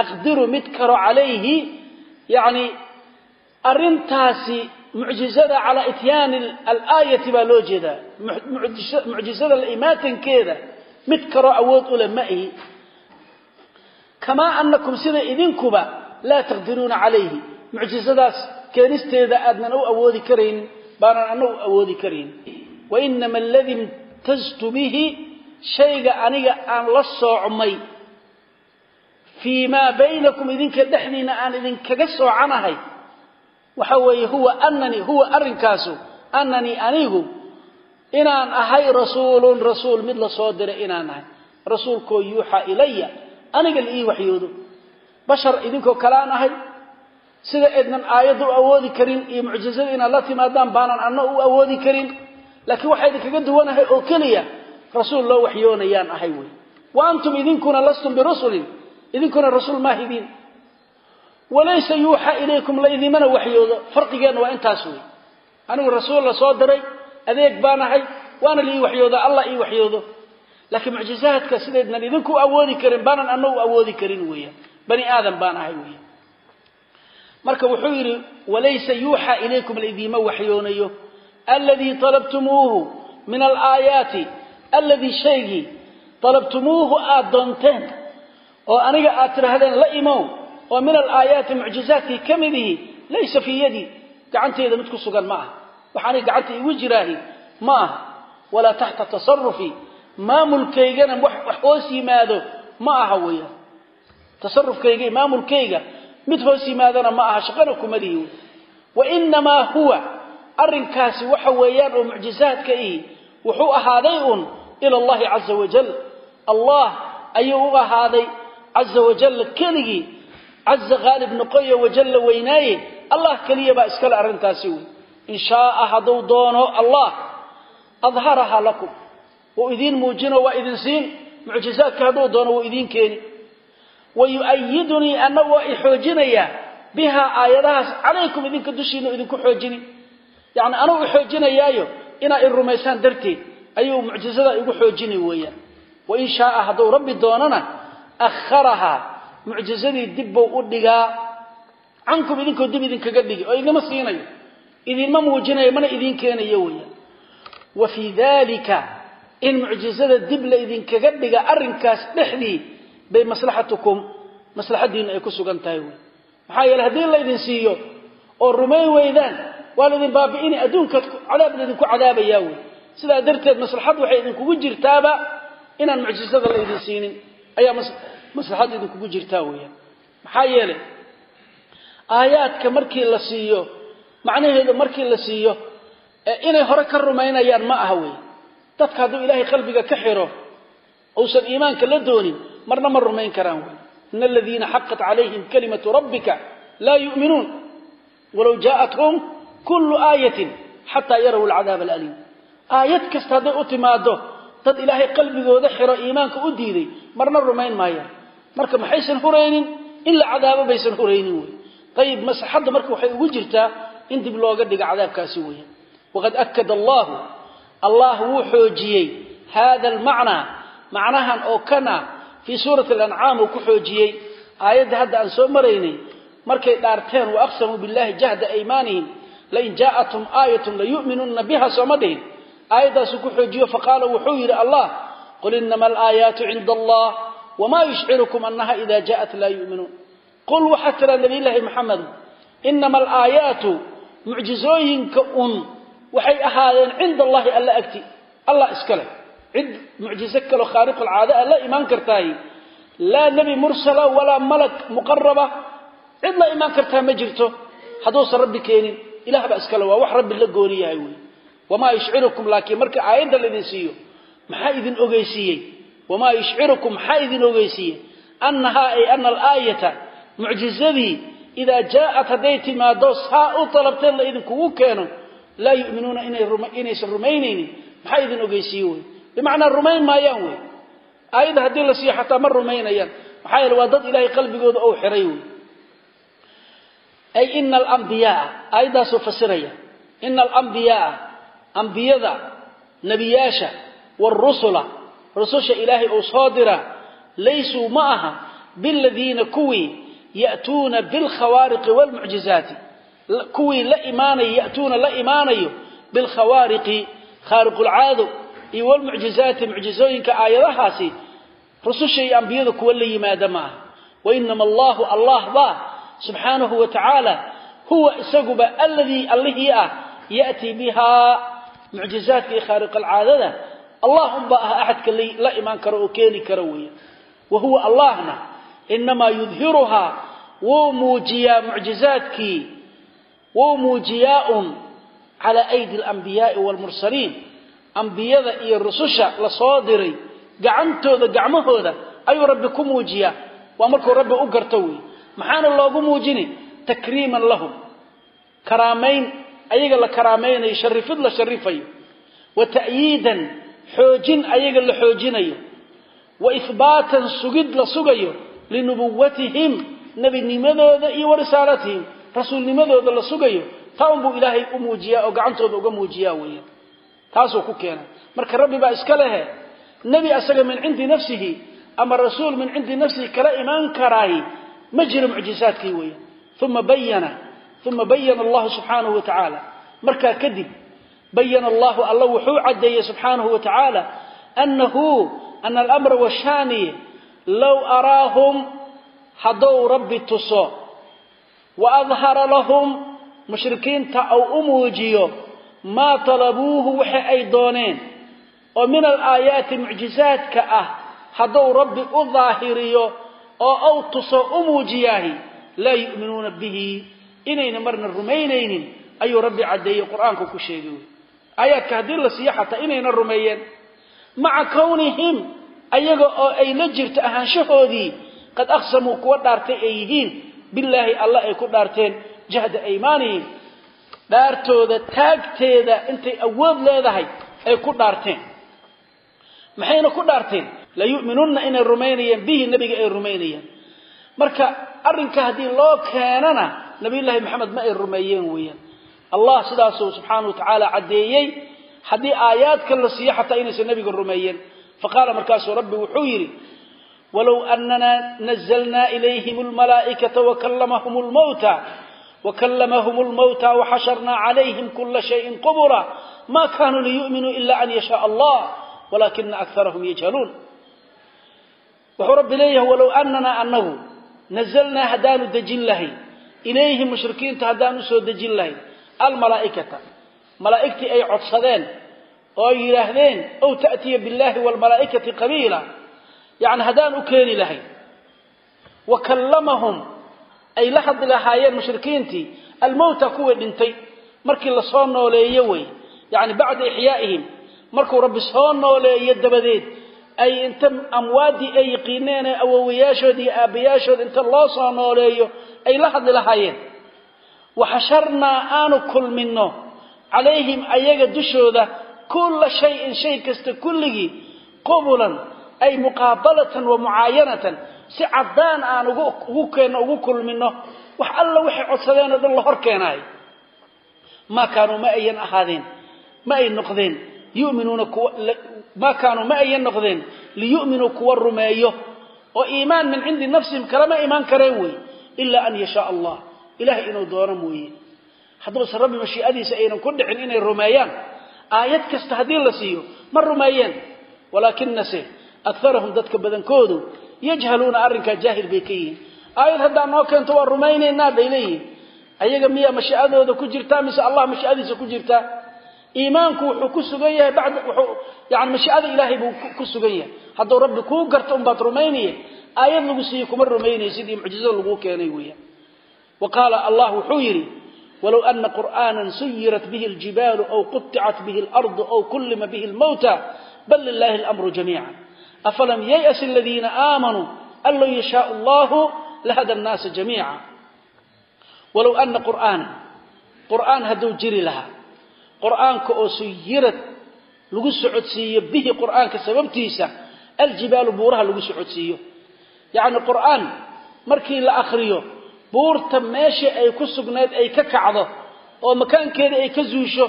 Aqdiru mid karo calayhi. Yani arintaasi mucjizada calaa ityaani alaayati baa loo jeedaa. Mucjizada laimaatankeeda mid karoo awood ule ma ihi. Kamaa anakum sida idinkuba laa taqdiruuna calayhi. Mucjizadaas keenisteeda aadnan u awoodi karaynin baanan ana u awoodi karaynin wainama aladii imtaztu bihi shayga aniga aan la soocmay. Fii maa baynakum idinka dhexdiina aan idinkaga soocanahay. Waxa weeye huwa ananii huwa arrinkaasu ananii anigu inaan ahay rasuulun rasuul mid la soo diray inaan ahay. Rasuulkoo yuuxaa ilaya aniga la ii waxyoodo. Bashar idinkoo kaleaan ahay sida eednan aayadda u awoodi karin iyo mucjizada inaad la timaadaan baanan anna u awoodi karin laakiin waxaa idinkaga duwanahay oo keliya rasuul loo waxyoonayaan ahay wey wa antum idinkuna lastum birusulin idinkuna rasuul maahidiin. Walaysa yuuxa ilaykum laydimana waxyoodo farqigeenna waa intaas wey anigu rasuul la soo diray adeeg baan ahay waana la ii waxyoodo allah ii waxyoodo. Laakiin mucjizaadka sidaydnan idinku awoodi karin baanan ana u awoodi karin weeyaan. Bani aadam baan ahay weeyaan marka wuxuu yidhi walaysa yuuxa ilaykum laydiima waxyoonayo. Aladii talabtumuuhu min alaayaati aladii shaygii talabtumuuhu aad doonteen oo aniga aad tidhaahdeen la imow oo min alaayaati mucjizaadkii ka mid ihi laysa fii yadii gacanteyda mid ku sugan ma aha. Wax aniga gacanta igu jiraahi ma aha. Walaa taxta tasarufii maamulkaygana wax hoos yimaado ma aha weeyaan. Tasarufkayga maamulkayga mid hoos yimaadana ma aha shaqana kuma lihi. Wey wainamaa huwa arrinkaasi waxa weeyaan oo mucjizaadka ihi wuxuu ahaaday un ila allahi caza wajal allah ayuu u ahaaday caza wajal keligii. Caza haalib noqoyo wajalla weynaaye allah keliya baa iskale arrintaasi wey in shaaa hadduu doono allah adharaha lakum. Wuu idiin muujino waa idin siin. Mucjizaadka hadduu doono wuu idiin keeni wayu'ayidunii anna waa i xoojinayaa bihaa aayadahaas calaykum idinka dushiina idinku xoojini yacni anugu xoojinayaayo inaa i rumaysaan darteed ayuu mucjizada igu xoojini weeyaan wain shaaa hadduu rabbi doonana akharahaa mucjizadii dibbuu u dhigaa cankum idinkoo dib idinkaga dhigi oo idima siinayo idinma muujinayo mana idiin keenayo weeyaan wa fii dalika in mucjizada dib la idinkaga dhiga arrinkaas dhexdii bay maslaxatukum maslaxadiinu ay ku sugan tahay wey. Maxaa yeele haddii laydin siiyo oo rumayn weydaan waa laydin baabi'ini adduunkaad cadaab laydinku cadaabayaa wey. Sidaa darteed maslaxad waxay idinkugu jirtaaba inaan mucjizada laydin siinin ayaa maslaxad idinkugu jirtaa weeyaan maxaa yeelay aayaadka markii la siiyo macnaheedu markii la siiyo inay hore ka rumaynayaan ma aha wey. Dadka hadduu ilaahay qalbiga ka xiro uusan iimaanka la doonin marna ma rumayn karaan in aladiina xaqat calayhim kalimatu rabbika laa yu'minuun walow jaa'athum kullu aayatin xataa yaraw alcadaab alaliim aayad kasta hadday u timaado dad ilaahay qalbigooda xiro iimaanka u diiday marna rumayn maayaan. Marka maxaysan huraynin? In la cadaabo baysan huraynin wey. Ayib maslaxadda marka waxay ugu jirtaa in dib looga dhiga cadaabkaasi weeyaan. Waqad akada allahu allah wuu xoojiyey hada almacnaa macnahan oo kana fii suurati alancaam uu ku xoojiyey. Aayadda hadda aan soo maraynay markay dhaarteen wa aqsamuu billahi jahda aymaanihim lain jaa'athum aayatun layu'minunna biha sooma dhihin. Aayaddaasuu ku xoojiyo faqaala wuxuu yidhi allah qul inama alaayaatu cinda allah wamaa yushcirukum annaha ida jaءat laa yu'minuun. Qul waxaa tiraa nabiyllaahi maxamedu inama alaayaatu mucjizooyinka un waxay ahaadeen cinda allahi alla agti allah iskale cid mucjizo kaloo khaariqulcaada a la imaan kartaay laa nebi mursala walaa malak muqaraba. Cid la imaan kartaa ma jirto. Hadduusan rabbi keenin. Ilah baa iskale waa wax rabbi la gooni yahay wey wamaa yushcirukum laakiin marka aayadda laydin siiyo maxaa idin ogeysiiyey? Wamaa yushcirukum maxaa idin ogeysiiyey? Annahaa ay ana alaayata mucjizadii idaa jaa'at hadday timaado saa u dalabteen la idinkugu keeno laa yu'minuuna inaysan rumaynaynin. Maxaa idin ogeysiiye wey bimacnaa rumayn maayaan wey aayadda haddii la siiyo xataa ma rumaynayaan. Maxaa yeele waa dad ilaahay qalbigooda ou xiray wey ay ina alambiyaaa aayaddaasuu fasiraya. Ina alambiyaaa ambiyada nebiyaasha waalrusula rususha ilaahay uu soo dira laysuu ma aha biladiina kuwii ya'tuuna bilkhawaariqi waalmucjizaati kuwii la imaanayo ya'tuuna la imaanayo bilkhawaariqi khaariqulcaado iyo walmucjizaati mucjizooyinka aayadahaasi rususha ambiyada kuwa la yimaada ma wainama allahu allah baa subxaanahu wa huwa isaguba aladii allihii ah ya'tii bihaa mucjizaadka iyo khaariqalcaadada allah unbaa ah axadka la imaan karo oo keeni kara weeye. Wa huwa allahna inamaa yudhiruhaa wuu muujiyaa mucjizaadkii. Wuu muujiyaa un calaa aydi alambiyaai waalmursaliin ambiyada iyo rususha la soo diray gacantooda gacmahooda ayuu rabbi ku muujiyaa. Waa markuu rabbi u garto weeye maxaana loogu muujini? Takriiman lahum. Karaamayn ayaga la karaamaynayo sharifid la sharifayo. Wa ta'yiidan xoojin ayaga la xoojinayo. Wa ihbaatan sugid la sugayo. Linubuwatihim nebinimadooda iyo wa risaalatihim. Rasuulnimadooda la sugayo. Taa unbuu ilaahay u muujiyaa oo gacantooda uga muujiyaa weeyaan taasuu ku keenay. Marka rabbi baa iska lehe nebi asaga min cindi nafsihi ama rasuul min cindi nafsihi kala imaan karaahi ma jiro mucjizaadkii weeyaan uma bayana uma bayana allahu subxaanahu wa markaa kadib bayana allahu alla wuxuu caddeeyey subxaanahu wa tacaala annahu ana alamra washaaniye low araahum haddou rabbi tuso wa adhara lahum mushrikiinta ou u muujiyo maa talabuuhu waxa ay dooneen. oo min alaayaati mucjizaadka ah haddou rabbi u daahiriyo oo ou tuso u muujiyaahi laa yu'minuuna bihi. inayna marna rumaynaynin ayuu rabbi caddeeyey qur'aanku ku sheegay. Aayaadka haddii la siiyo xataa inayna rumeeyeen. Maca kownihim ayaga oo ay la jirto ahaanshahoodii qad aqsamuu kuwa dhaartay ay yihiin. Bilaahi alla ay ku dhaarteen jahda aymaanihim dhaartooda taagteeda intay awood leedahay ay ku dhaarteen. Maxayna ku dhaarteen? La yu'minunna inay rumaynayaan bihi nebiga ay rumaynayaan marka arrinka haddii loo keenana nabiyullaahi maxamed ma ay rumeeyeen weeyaan. Allah sidaasuu subxaana wa tacaala caddeeyey haddii aayaadka la siiyo xataa inaysan nebiga rumeeyeen. Faqaala markaasuu rabbi wuxuu yidhi walow anana nazalnaa ilayhim almalaa'ikata wakallamahum lmawta وكلمهم الموتى وحشرنا عليهم كل شيء قبرا ما كانوا ليؤمنوا إلا أن يشاء الله ولكن أكثرهم يجهلون وحو رب إليه ولو أننا أنه نزلنا هدان دجين له إليهم مشركين تهدان سو دجين له الملائكة ملائكتي أي عدصدين أو يراهدين أو تأتي بالله والملائكة قبيلة يعني هدان أكيني له وكلمهم ay la hadli lahaayeen mushrikiintii almowta kuwii dhintay markii la soo nooleeyo wey yacni bacda ixyaa'ihim markuu rabbi soo nooleeyo dabadeed ay inta amwaaddii ay yiqiineen ee awowayaashood iyo aabbayaashood inta loo soo nooleeyo ay la hadli lahaayeen. Waxasharnaa aanu kulminno calayhim ayaga dushooda kulla shayin shay kasta kulligii qubulan ay muqaabalatan wa mucaayanatan si caddaan aan ugu keenno ugu kulminno wax alla waxay codsadeen oo la hor keenaayo maa kaanuu ma ayan ahaadeen ma ay noqdeen. Yuminuuna kuwa maa kaanuu ma ayan noqdeen. Liyu'minuu kuwa rumeeyo oo iimaan min cindi nafsihim kalama imaan kareen wey ilaa an yashaa allah. Ilahay inuu doono mooye. Hadduuse rabbi mashii'adiisa aynan ku dhicin inay rumeeyaan aayad kasta haddii la siiyo ma rumeeyeen. Walaakinase akarahum dadka badankoodu yajhaluuna arrinkaa jaahil bay ka yihiin. Aayad haddaa noo keento waa rumaynaynaa bay leeyihiin ayaga miyaa mashiicadooda ku jirtaa mise allah mashiicadiisa ku jirtaa? Iimaanku wuxuu ku sugan yahay wuxuu yani mashiicada ilaahay buu ku sugan yahay. Hadduu rabbi kuu garto unbaad rumaynaye aayad lagu siiye kuma rumaynaysid iyo mucjizada laguu keenay weeyaan. Wa qaala allah wuxuu yidhi walow ana qur'aanan suyirat bihi aljibaalu aw quطicat bihi alardu aw kullima bihi lmawta bal lilahi alamru jamiica afalam yay'as aladiina aamanuu an low yashaau allahu lahada annaasa jamiica walow ana qur'aana qur'aan hadduu jiri lahaa qur'aanka oo suyirad lagu socodsiiyo bihi qur'aanka sababtiisa aljibaalu buuraha lagu socodsiiyo yacni qur'aan markii la akhriyo buurta meeshii ay ku sugnayd ay ka kacdo oo makaankeeda ay ka zuusho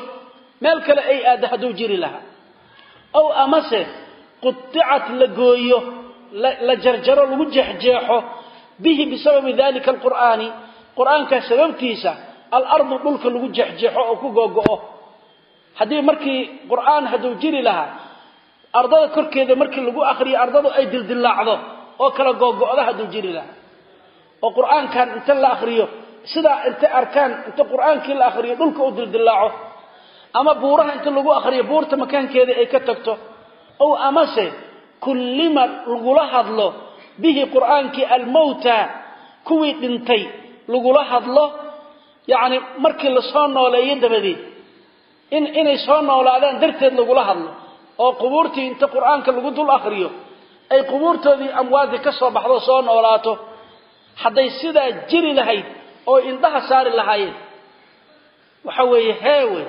meel kale ay aaddo hadduu jiri lahaa ow amase qudicat la gooyo la jarjaro lagu jeexjeexo bihi bisababi dalika alqur'aani qur'aankaa sababtiisa alardu dhulka lagu jeexjeexo oo ku googo'o haddii markii qur'aan hadduu jiri lahaa ardada korkeeda markii lagu akhriyo ardadu ay dildillaacdo oo kala googo'da hadduu jiri lahaa. Oo qur'aankan inta la akhriyo sidaa intay arkaan inta qur'aankii la akhriyo dhulka uu dildillaaco ama buuraha inta lagu akhriyo buurta makaankeeda ay ka tagto ow amase kullima lagula hadlo bihi qur'aankii almowta kuwii dhintay lagula hadlo yacni markii la soo nooleeyo dabadeed in inay soo noolaadaan darteed lagula hadlo oo qubuurtii inta qur'aanka lagu dul akhriyo ay qubuurtoodii amwaadii ka soo baxdo soo noolaato hadday sidaa jiri lahayd oo indhaha saari lahaayeen waxa weeye heewe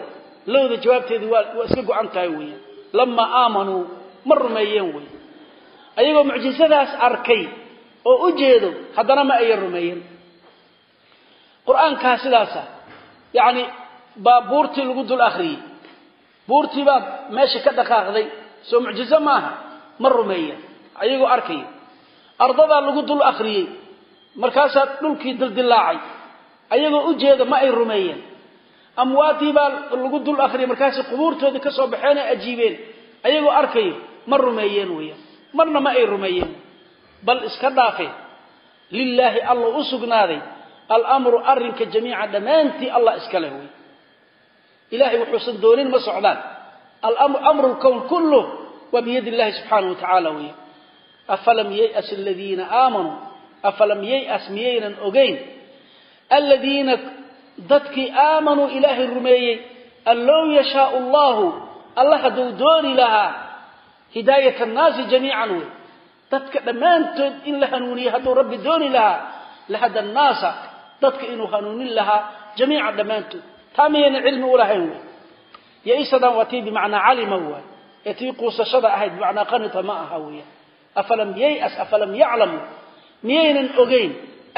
lowda jawaabteedii waa waa iska go-an tahay weeyaan lamaa aamanuu ma rumeeyeen wey. Ayagoo mucjisadaas arkay oo u jeedo haddana ma ayan rumeeyeen. Qur'aankaa sidaasa yacni baa buurtii lagu dul akhriyey. Buurtii baa meesha ka dhaqaaqday soo mucjiso maaha ma rumeeyeen. Ayagoo arkaya ardadaa lagu dul akhriyey markaasaa dhulkii dildillaacay. Ayagoo u jeeda ma ay rumeeyeen amwaadii baa lagu dul akhriyay markaasay qubuurtoodii ka soo baxeen ajiibeen. Ayagoo arkayo ma rumeeyeen weeyaan marna ma ay rumeeyeen. Bal iska dhaafe lilaahi alla u sugnaaday. Alamru arrinka jamiica dhammaantii allah iska leh wey ilahay wuxuusan doonin ma socdaan. Amru lkown kulluh waa biyadi illahi subxaanahu wa tacaala weeyaan afalam yay'as aladiina aamanuu afalam yay'as miyaynan ogeyn? Aladiina dadkii aamanuu ilaahay rumeeyey an low yashaau allahu alla hadduu dooni lahaa hidaayat annaasi jamiican wey dadka dhammaantood in la hanuuniye hadduu rabbi dooni lahaa lahada annaasa dadka inuu hanuunin lahaa jamiica dhammaantood. Taa miyayna cilmi u lahayn wey yaisadan waa tii bimacnaa calima waay ee tii quusashada ahayd bimacnaa qanita ma aha weeyaan afalam yay'as afalam yaclamu? Miyaynan ogeyn?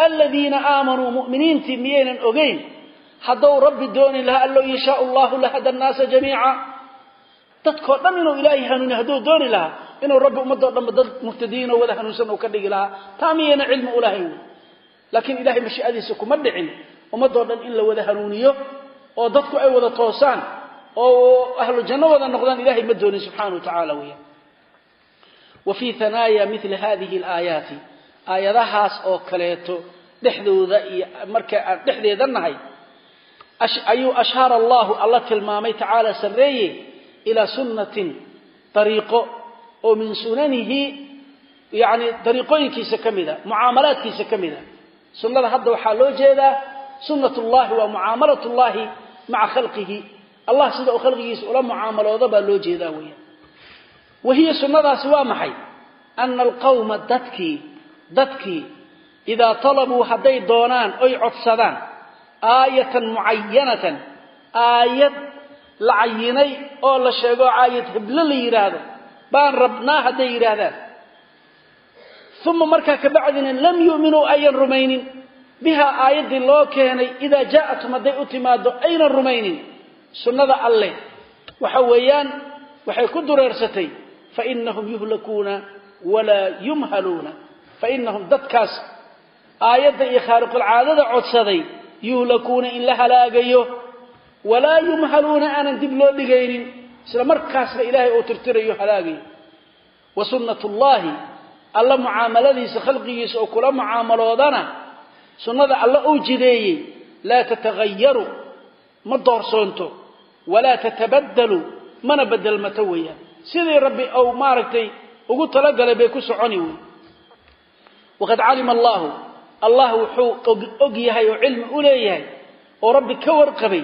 Aladiina aamanuu mu'miniintii miyaynan ogeyn hadduu rabbi dooni lahaa an low yashaau allahu lahada annaasa jamiica. Dadkoo dhan inuu ilaahay hanuuniy hadduu dooni lahaa inuu rabbi ummadoo dhanba dad muhtadiinoo wada hanuunsan uu ka dhigi lahaa taa miyayna cilmi u lahayn. Wey laakiin ilahay mashiicadiisa kuma dhicin ummadoo dhan in la wada hanuuniyo oo dadku ay wada toosaan oo ahlu janno wada noqdaan ilahay ma doonin subxaana wa tacaala weeyaan wa hanaaya mili hadihi alaayaati aayadahaas oo kaleeto dhexdooda iyo marka aan dhexdeeda nahay ayuu ashaara allahu alla tilmaamay tacaala sarreeye ilaa sunnatin dariiqo oo min sunanihi yani dariiqooyinkiisa ka mida mucaamalaadkiisa ka mida. Sunnada hadda waxaa loo jeedaa sunnat llahi waa mucaamalat llahi maca khalqihi. Allah sida uu khalqigiisa ula mucaamaloodo baa loo jeedaa weeyaan. Wa hiya sunnadaasi waa maxay? Ana alqawma dadkii dadkii idaa talabuu hadday doonaan oy codsadaan aayatan mucayanatan. Aayad la cayinay oo la sheego aayad heblo la yidhaahdo baan rabnaa hadday yidhaahdaan uma markaa kabacdina lam yu'minuu ayan rumaynin. Bihaa aayaddii loo keenay idaa jaa'atum hadday u timaado aynan rumaynin. Sunnada alleh waxa weeyaan waxay ku dureersatay fainahum yuhlakuuna walaa yumhaluuna. Fainahum dadkaas. Aayadda iyo khaariqulcaadada codsaday yuhlakuuna in la halaagayo walaa yumhaluuna aanan dib loo dhigaynin isla markaasna ilaahay uu tirtirayo halaagayo wa sunnat llahi alla mucaamaladiisa khalqigiisa oo kula mucaamaloodana sunnada alla uu jideeyey laa tatagayaru ma doorsoonto walaa tatabaddalu mana bedelmato weeyaan. Sidii rabbi ou maaragtay ugu talagalay bay ku soconi wey waqad calima allahu allah wuxuu og yahay oo cilmi u leeyahay oo rabbi ka warqabay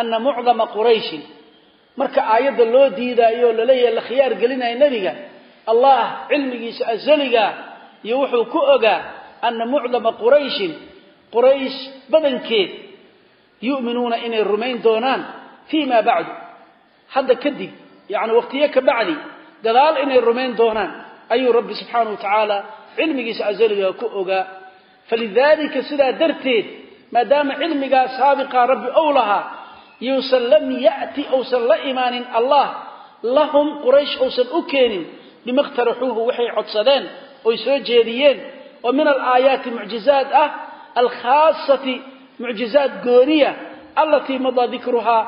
ana mucdama qurayshin. Marka aayadda loo diidaayo la leeyahay la khiyaar gelinaya nebiga allah cilmigiisa azaligaa iyo wuxuu ku ogaa ana mucdama qurayshin quraysh badankeed yu'minuuna inay rumayn doonaan fii ma bacdu. Hadda kadib yacni waqtiyo ka bacdi gadaal inay rumayn doonaan ayuu rabbi subxaanahu watacaala cilmigiisa azaliga ku ogaa falidaalika sidaa darteed maadaama cilmigaa saabiqaa rabbi ow lahaa yuusan lam ya'ti ousan la imaanin allah lahum quraysh ousan u keenin bima iqtaraxuuhu waxay codsadeen oy soo jeediyeen oo min alaayaati mucjizaad ah alkhaasati mucjizaad gooniya allatii madaa dikruhaa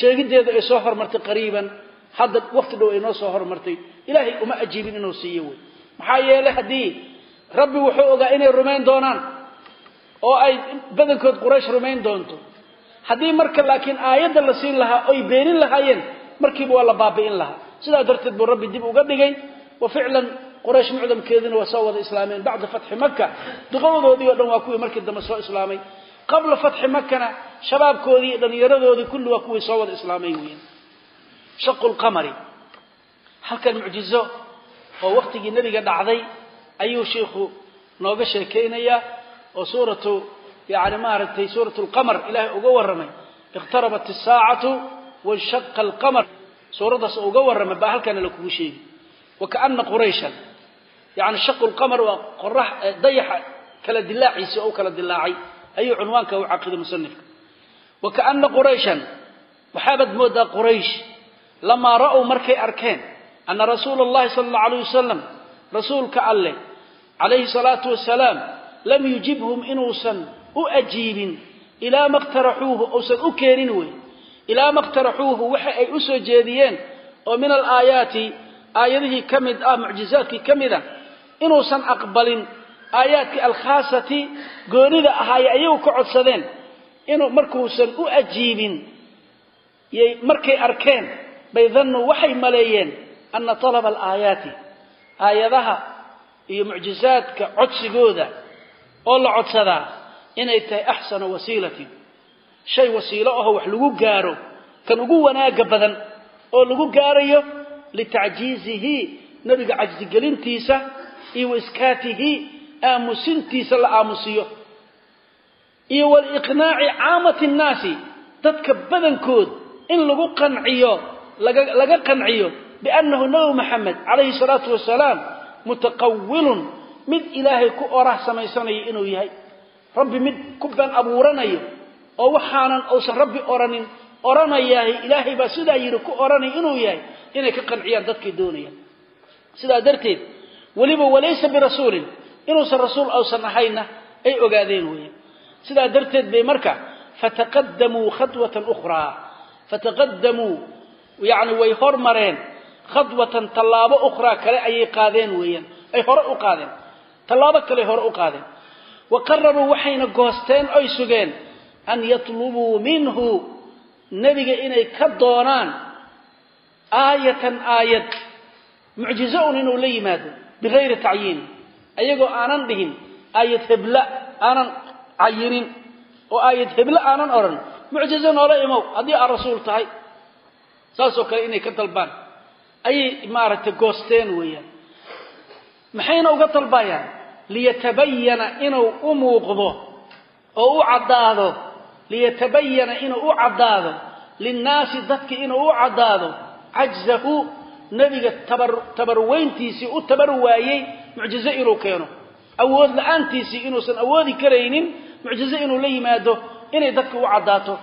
sheegideeda ay soo hormartay qariiban hadda waqti dhow ay noo soo hormartay ilaahay uma ajiibin inuu siiyo wey maxaa yeelay haddii rabbi wuxuu ogaa inay rumayn doonaan oo ay badankood quraysh rumayn doonto. Haddii marka laakiin aayadda la siin lahaa oy beenin lahaayeen markiiba waa la baabi'in lahaa. Sidaa darteed buu rabbi dib uga dhigay. Wa ficlan quraysh mucdamkeedina waa soo wada islaameen bacda fatxi maka duqawadoodii o dhan waa kuwii markii dambe soo islaamay. Qabla fatxi makana shabaabkoodii iyo dhallinyaradoodii kulli waa kuwii soo wada islaamay weyn. Shaqu lqamari halkan mucjizo oo waktigii nebiga dhacday ayuu shiikhu nooga sheekaynayaa oo suuratu yani maaragtay suurat lqamar ilaahay uga warramay iqtarabat isaacatu wanshaqa alqamar. Suuraddaas uga warramay baa halkana lakugu sheegi. Wakaana qurayshan yani shaqu lqamar waa qorax dayaxa kala dilaaciisi oo u kala dilaacay. Ayuu cunwaanka u caqiday musanifka wakaana qurayshan waxaabaad moodaa quraysh lamaa ra'w markay arkeen ana rasuula اllahi sala اllau alayh wasalam rasuulka alleh calayhi salaatu wasalaam lam yujibhum inuusan u ajiibin ilaa ma qtaraxuuhu uusan u keenin wey ilaa ma qtaraxuuhu waxa ay u soo jeediyeen oo min alaayaati aayadihii ka mid ah mucjizaadkii ka mid ah inuusan aqbalin aayaadkii alkhaasati goonida ahaaye ayagu ka codsadeen inuu markuusan u ajiibin yay markay arkeen bay dannuu waxay maleeyeen ana talaba alaayaati aayadaha iyo mucjizaadka codsigooda oo la codsadaa inay tahay axsana wasiilatin. Shay wasiilo aho wax lagu gaaro kan ugu wanaaga badan oo lagu gaarayo litacjiizihi nebiga cajsigelintiisa iyo waiskaatihi aamusintiisa la aamusiyo. Iyo waliqnaaci caamati nnaasi dadka badankood in lagu qanciyo laga qanciyo biannahu nabi maxamed calayhi salaatu wasalaam mutaqawilun mid ilaahay ku orah samaysanayo inuu yahay. Rabbi mid ku been abuuranayo oo waxaanan uusan rabbi oranin oranayahay. Ilaahay baa sidaa yidhi ku oranaya inuu yahay inay ka qanciyaan dadkay doonayaan. Sidaa darteed weliba walaysa birasuulin inuusan rasuul ausan ahayna ay ogaadeen weeyaan sidaa darteed bay marka fataqadamuu khadwatan ukhraa. Fataqadamuu yacni way hormareen khadwatan tallaabo ukhraa kale ayay qaadeen weeyaan. Ay hore u qaadeen. Tallaabo kale hore u qaadeen. Wa qararuu waxayna goosteen oy sugeen an yatlubuu minhu. Nebiga inay ka doonaan aayatan aayad. Mucjizo un inuu la yimaado bigayri tacyiin. Ayagoo aanan dhihin aayad hebla aanan cayinin oo aayad hebla aanan odhan. Mucjizo noola imow haddii aad rasuul tahay saasoo kale inay ka dalbaan ayay maaragtay goosteen weeyaan. Maxayna uga dalbayaan? Liyatabayana inuu u muuqdo oo u caddaado. Liyatabayana inuu u caddaado. Linnaasi dadki inuu u caddaado. Cajzahu nebiga tabarweyntiisii u tabar waayey mucjizo inuu keeno. Awood la'aantiisii inuusan awoodi karaynin mucjizo inuu la yimaado inay dadki u caddaato.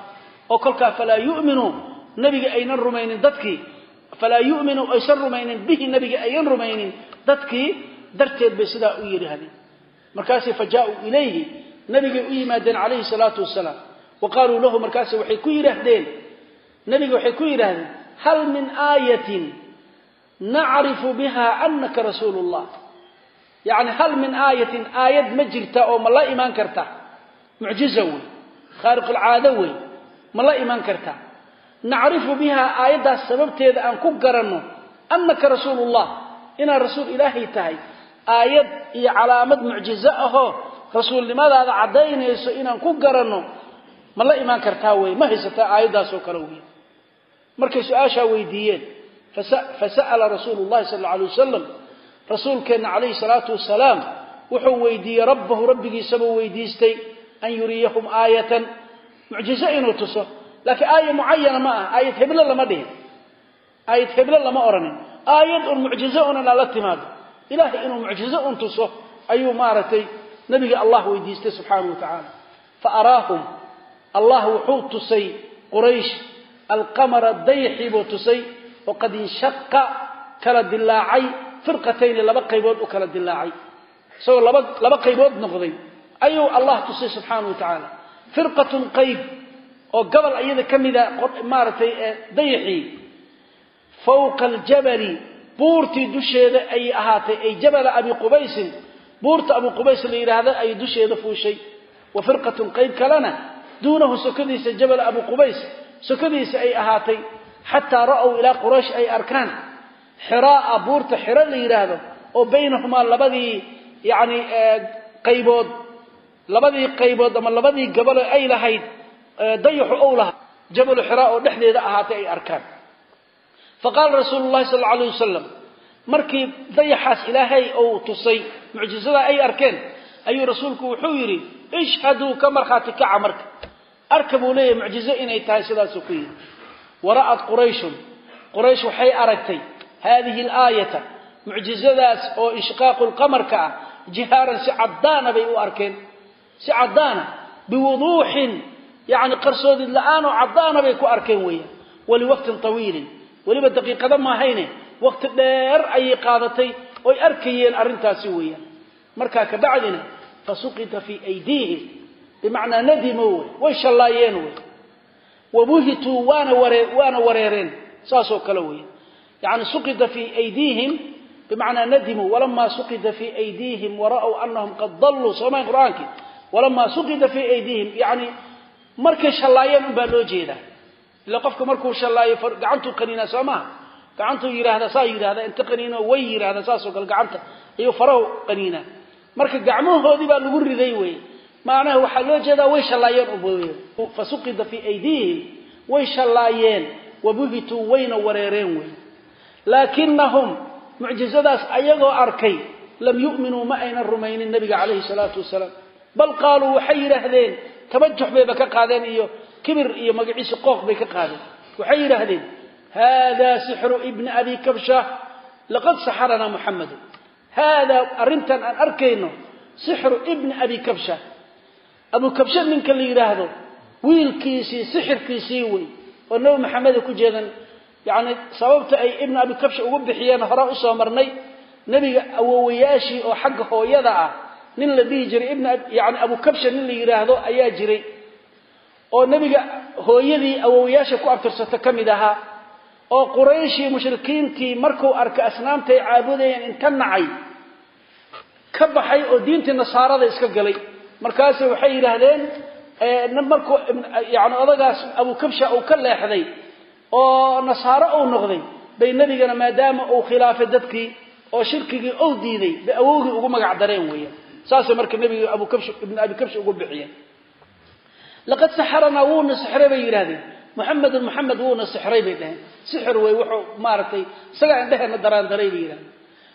Oo kolkaa falaa yu'minuu nebiga aynan rumaynin dadkii falaa yu'minuu aysan rumaynin bihi nebiga aynan rumaynin dadkii darteed bay sidaa u yidhaahdeen. Markaasay fa jaa-uu ilayhi nabigay u yimaadeen calayhi salaatu wasalaam. Wa qaaluu lahu markaase waxay ku yidhaahdeen nebiga waxay ku yidhaahdeen hal min aayatin nacrifu biha anaka rasuulu llah yacni hal min aayatin aayad ma jirta oo ma la imaan karta. Mucjiza wey khaariqulcaado wey ma la imaan karta nacrifu biha aayaddaas sababteeda aan ku garanno anaka rasuulu llah inaad rasuul ilaahay tahay aayad iyo calaamad mucjizo ahoo rasuulnimadaada caddaynayso inaan ku garanno ma la imaan kartaa wey ma haysataa aayaddaasoo kale wey markay su'aashaa weydiiyeen fasa'ala rasuulu llahi sal alla alay wasalam rasuulkeenna calayhi salaatu wasalaam wuxuu weydiiyey rabbahu rabbigiisabuu weydiistay an yuriyahum aayatan mucjizo inuu tuso laakiin aaya mucayana ma ah aayad heblo lama dhihin. Aayad heblo lama odhanin aayad un mucjizo un inaa timaado. Ilaahay inuu mucjizo un tuso ayuu maaragtay nabiga allah weydiistay subxaanahu wa tacaala fa araahum allah wuxuu tusay quraysh. Alqamara dayxii buu tusay. Oo qad inshaqa kala dilaacay firqatayni laba qaybood u kala dilaacay isagoo laba qaybood noqday. Ayuu allah tusay subxaanahu wa tacaala firqatun qayb oo gobol iyada ka mida maaragtay dayxii fawqa aljabali buurtii dusheeda ayay ahaatay ay jabala abi qubaysin buurta abu qubays la yidhaahda ayay dusheeda fuushay. Wa firqatun qayb kalena duunahu sokadiisa jabal abu qubays sokadiisa ay ahaatay xataa ra'ow ilaa quraysh ay arkaan xiraa'a buurta xiro la yidhaahdo oo baynahumaa labadii yacni qaybood labadii qaybood ama labadii gabalo ay lahayd dayaxu ow lahaa jabalu xiraa oo dhexdeeda ahaatay ay arkaan. Fa qaala rasuulu llahi sal alayh wasalam markii dayaxaas ilaahay uu tusay mucjisadaa ay arkeen ayuu rasuulku wuxuu yidhi ishhaduu ka markhaati kaca marka arka buu leeyahay mucjizo inay tahay sidaasuu ku yidhi. Wara'at qurayshun quraysh waxay aragtay haadihi alaayata mucjizadaas oo ishqaaqu lqamarka ah jihaaran si caddaana bay u arkeen si caddaana biwuduuxin yacni qarsoodid la'aan oo caddaana bay ku arkeen weeyaan. Waliwaqtin tawiilin. Weliba daqiiqada maahayne waqti dheer ayay qaadatay oy arkayeen arrintaasi weeyaan. Markaa kabacdina fasuqita fii aydiihim bimacnaa nadimo wey way shallaayeen wey wabuhituu waana waree waana wareereen. Saasoo kale weya yani suqita fii aydiihim bimacnaa nadimuu walamaa suqita fii aydiihim wara'w anahum qad dalluu. Soomayn qur'aankii walamaa suqita fii aydiihim. Yani markay shallaayeen un baa loo jeedaa. Ila qofka markuu shallaayo gacantuu qaniinaa soo maha gacantuu yidhaahdaa saa yidhahdaa inta qaniino way yidhahdaa saasoo kale gacanta ayuu farahu qaniinaa. Marka gacmahoodii baa lagu riday wey macnaha waxaa loo jeedaa way shallaayeen un fasuqida fii aydiihim way shallaayeen. Wabuhituu wayna wareereen wey laakinahum mucjizadaas ayagoo arkay lam yu'minuu ma aynan rumaynin nabiga calayhi salaatu wasalaam. Bal qaaluu waxay yidhaahdeen tabajux bayba ka qaadeen iyo kibir iyo magaciisi qooq bay ka qaadeen. Waxay yidhaahdeen haadaa sixru ibni abi kabsha laqad saxaranaa muxamedu haadaa arrintan aan arkayno sixru ibni abi kabsha. Abu kabsha ninka la yidhaahdo wiilkiisii sixirkiisii wey oo nebi maxameda ku jeedan. Yacni sababta ay ibna abi kabsha ugu bixiyeen hore u soo marnay nebiga awowayaashii oo xagga hooyada ah nin la dhihi jiray ibna yani abu kabsha nin la yidhaahdo ayaa jiray oo nebiga hooyadii awowayaasha ku abtirsata ka mid ahaa oo qurayshii mushrikiintii markuu arkay asnaamta ay caabudayeen inta nacay ka baxay oo diintii nasaarada iska galay. Markaase waxay yidhaahdeen markuu yani odagaas abu kabsha uu ka leexday oo nasaaro uu noqday bay nebigana maadaama uu khilaafay dadkii oo shirkigii ou diiday bay awowgii ugu magac dareen weeyaan saasay marka nebiga abu kabsha ibnu abi kabsha ugu bixiyeen. Laqad saxaranaa wuuna sixray bay yidhahdeen muxamedun muxamed wuuna sixray bay dhaheen. Sixir wey wuxuu maaragtay isagaa indheheenna daraandaray bay yidhahdeen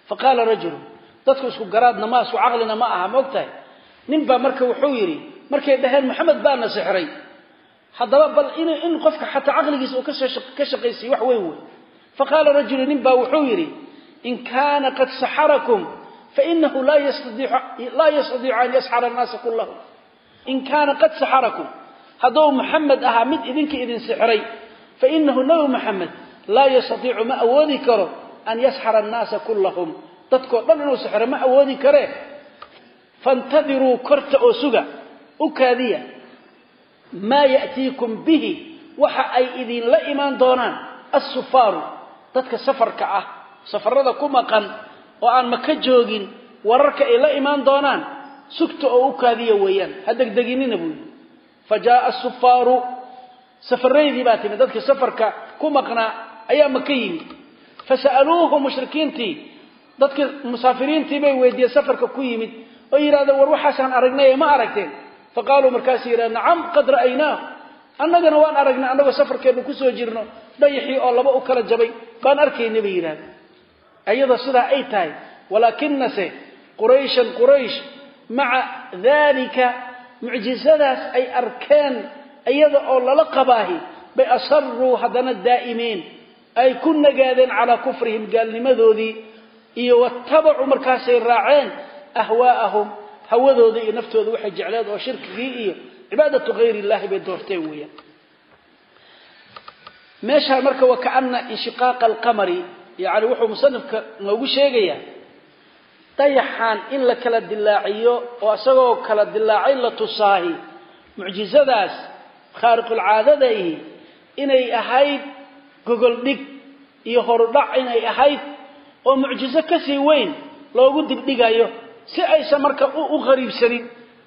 fa qaala rajulu dadku isku garaadna ma isku caqlina ma aha maogtahay nin baa marka wuxuu yidhi markay dhaheen maxamed baana sixray. Haddaba bal in in qofka xataa caqligiisa uu ka shaqaysiiy wax weyn wey. Fa qaala rajulu nin baa wuxuu yidhi in kaana qad saxarakum fainahu laa yastadiicu an yasxara annaasa kulahum in kaana qad saxarakum hadduu maxamed ahaa mid idinka idin sixray fainahu nabi maxamed laa yastadiicu ma awoodi karo an yasxara annaasa kullahum dadkoo dhan inuu sixro ma awoodi karee faintadiruu korta oo suga u kaadiya maa ya'tiikum bihi waxa ay idinla imaan doonaan assufaaru dadka safarka ah safarada ku maqan oo aan maka joogin wararka ay la imaan doonaan sugta oo u kaadiya weeyaan. Ha degdeginina buu yidhi. Fa jaaa asufaaru safaraydii baa timid. Dadkii safarka ku maqnaa ayaa maka yimid. Fa sa'aluuhu mushrikiintii dadkii musaafiriintii bay weydiiyeen safarka ku yimid oo yidhahdeen war waxaasaan aragnay ma aragteen. Fa qaaluu markaasuu yidhahd nacam qad ra'aynaahu annagana waan aragnay annagoo safarkeennu ku soo jirno dayaxii oo laba u kala jabay baan arkaynay bay yidhahdeen ayadoo sidaa ay tahay walaakinase qurayshan quraysh maca daalika mucjisadaas ay arkeen iyada oo lala qabaahi bay asaruu haddana daa'imeen. Ay ku nagaadeen calaa kufrihim gaalnimadoodii iyo watabacuu markaasay raaceen ahwaa'ahum hawadooda iyo naftooda waxay jecleed oo shirkigii iyo cibaadatu hayr illahi bay doorteen weeyaan. Meeshaan marka wa kaana inshiqaaqa alqamari yani wuxuu musanifka noogu sheegayaa dayaxan in la kala dilaaciyo oo isagoo kala dilaacay la tusaahi mucjizadaas khaariqulcaadadaihi inay ahayd gogol dhig iyo horudhac inay ahayd oo mucjizo ka sii weyn loogu dibdhigayo si aysan marka u qariibsanin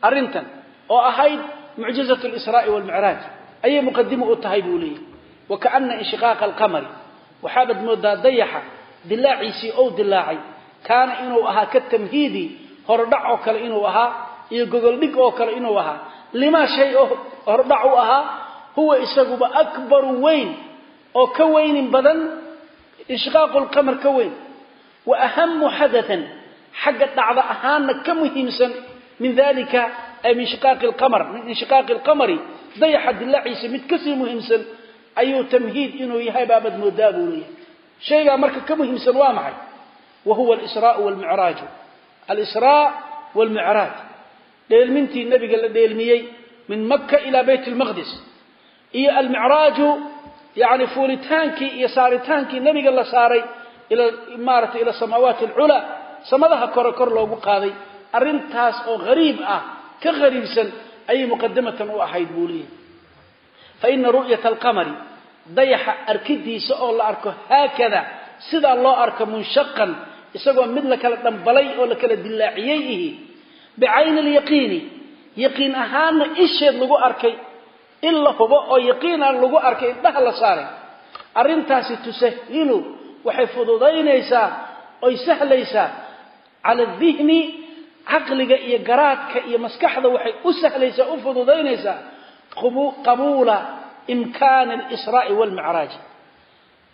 arrintan oo ahayd mucjizat lisraa'i walmicraaj ayay muqadimu u tahay buu leeyahy wa kaana inshiqaaqa alqamari waxaabaad moodaa dayaxa dilaaciisii ou dilaacay kaana inuu ahaa ka tamhiidi hordhac oo kale inuu ahaa iyo gogoldhig oo kale inuu ahaa. Limaa shay oo hordhac u ahaa huwa isaguba akbaru weyn oo ka weynin badan inshiqaaqu lqamar ka weyn wa ahamu xadaan xagga dhacda ahaana ka muhiimsan min dalika ay min shiqaaqi lqamar min inshiqaaqi mid ka sii muhiimsan ayuu tamhiid inuu yahay baabad moodaa buu leeyahay. Shaygaa marka ka muhiimsan waa maxay? Wa huwa alisraau walmicraaju alisraa walmicraaj dheelmintii nebiga la dheelmiyey min maka ilaa bayt lmaqdis iyo almicraaju yani fuulitaankii iyo saaritaankii nebiga la saaray ila maaragtay ila samaawaati alculaa samadaha kore kor loogu qaaday. Arrintaas oo hariib ah ka hariibsan ayay muqadamatan u ahayd buu leeyahy fa ina ru'yata alqamari dayaxa arkidiisa oo la arko haakada sidaa loo arko munshaqan isagoo mid la kala dhambalay oo la kala dilaaciyey ihi bicayni alyaqiini yaqiin ahaanna isheed lagu arkay in la hubo oo yaqiinan lagu arkay indhaha la saaray. Arrintaasi tusahilu waxay fududaynaysaa oy sahlaysaa cala adihni caqliga iyo garaadka iyo maskaxda waxay u sahlaysaa u fududaynaysaa qabuula imkaani alisraa'i waalmicraaji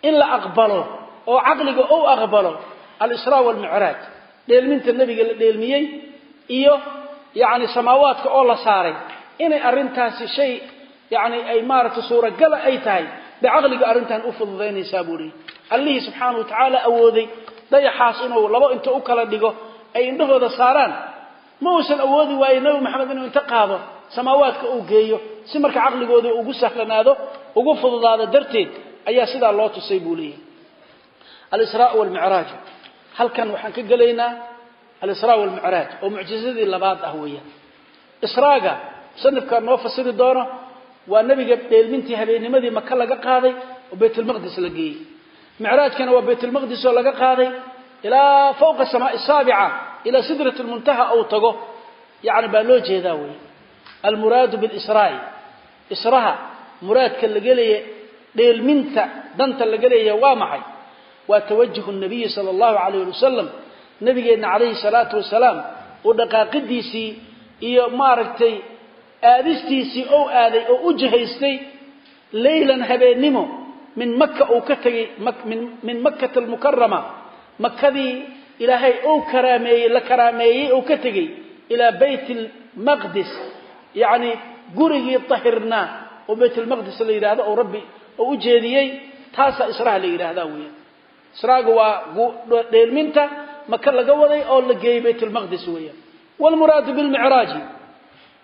in la aqbalo oo caqliga ou aqbalo alisraa waalmicraaj dheelminta nebiga la dheelmiyey iyo yacni samaawaadka oo la saaray inay arrintaasi shay yacni ay maaragtay suuragala ay tahay bay caqliga arrintan u fududaynaysaa buu leeyay allihii subxaana wa tacaala awooday dayaxaas inuu labo inta u kala dhigo ay indhahooda saaraan ma uusan awoodi waaye nebi maxamed inuu inta qaado samaawaadka uu geeyo si marka caqligooda ugu sahlanaado ugu fududaado darteed ayaa sidaa loo tusay buu leeyahay. Alisraa walmicraaj halkan waxaan ka gelaynaa alisraa walmicraaj oo mucjizadii labaad ah weeyaan israaga musanifkaa noo fasiri doono waa nebiga dheelmintii habeennimadii maka laga qaaday oo baytulmaqdis la geeyey. Micraajkana waa baytulmaqdis oo laga qaaday ilaa fawqa samaai saabica ilaa sidrat lmuntaha ou tago. Yani baa loo jeedaa wey almuraadu bilisraai. Israha muraadka laga leeya dheelminta danta laga leeyaha waa maxay? Waa tawajuhu nabiyi sala allahu calayh ali wasalam nabigeenna calayhi salaatu wasalaam uu dhaqaaqidiisii iyo maaragtay aadistiisii ou aaday oo u jihaystay leylan habeennimo min maka uu ka tegey min makkata almukarama makadii ilaahay ou karaameeyey la karaameeyey ou ka tegey ilaa bayt almaqdis yacni gurigii tahirnaa oo bayt almaqdis la yidhahdo oo rabbi oo u jeediyey taasaa israha la yidhaahdaa weya israaga waa dheelminta maka laga waday oo la geeyey bayt almaqdis weeyaan waalmuraadu bilmicraaji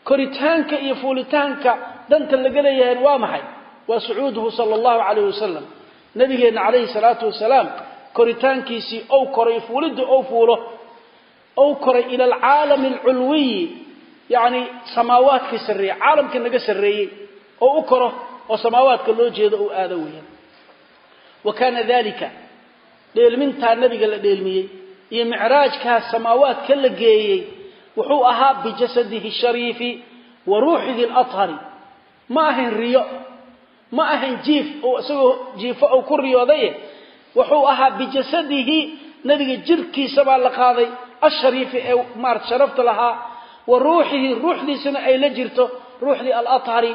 koritaanka iyo fuulitaanka danta laga leeyahay waa maxay? Waa sucuuduhu sala allahu calayh wasalam nabigeenna calayhi salaatu wasalaam koritaankiisii ou koray fuulidda ou fuulo. Ou koray ila alcaalami alculwiyi yacni samaawaadkii sarreeyey caalamka naga sarreeyey oo u koro oo samaawaadka loo jeedo ou aado weeyaan. Wa kaana dalika dheelmintaa nabiga la dheelmiyey iyo micraajkaa samaawaadka la geeyey wuxuu ahaa bijasadihi shariifi wa ruuxihi alathari. Ma ahayn riyo ma ahayn jiif oo isagoo jiifo ou ku riyoodaye wuxuu ahaa bijasadihi nabiga jirkiisa baa la qaaday ashariifi ee maarata sharafta lahaa wa ruuxihi ruuxdiisana ay la jirto ruuxdii alathari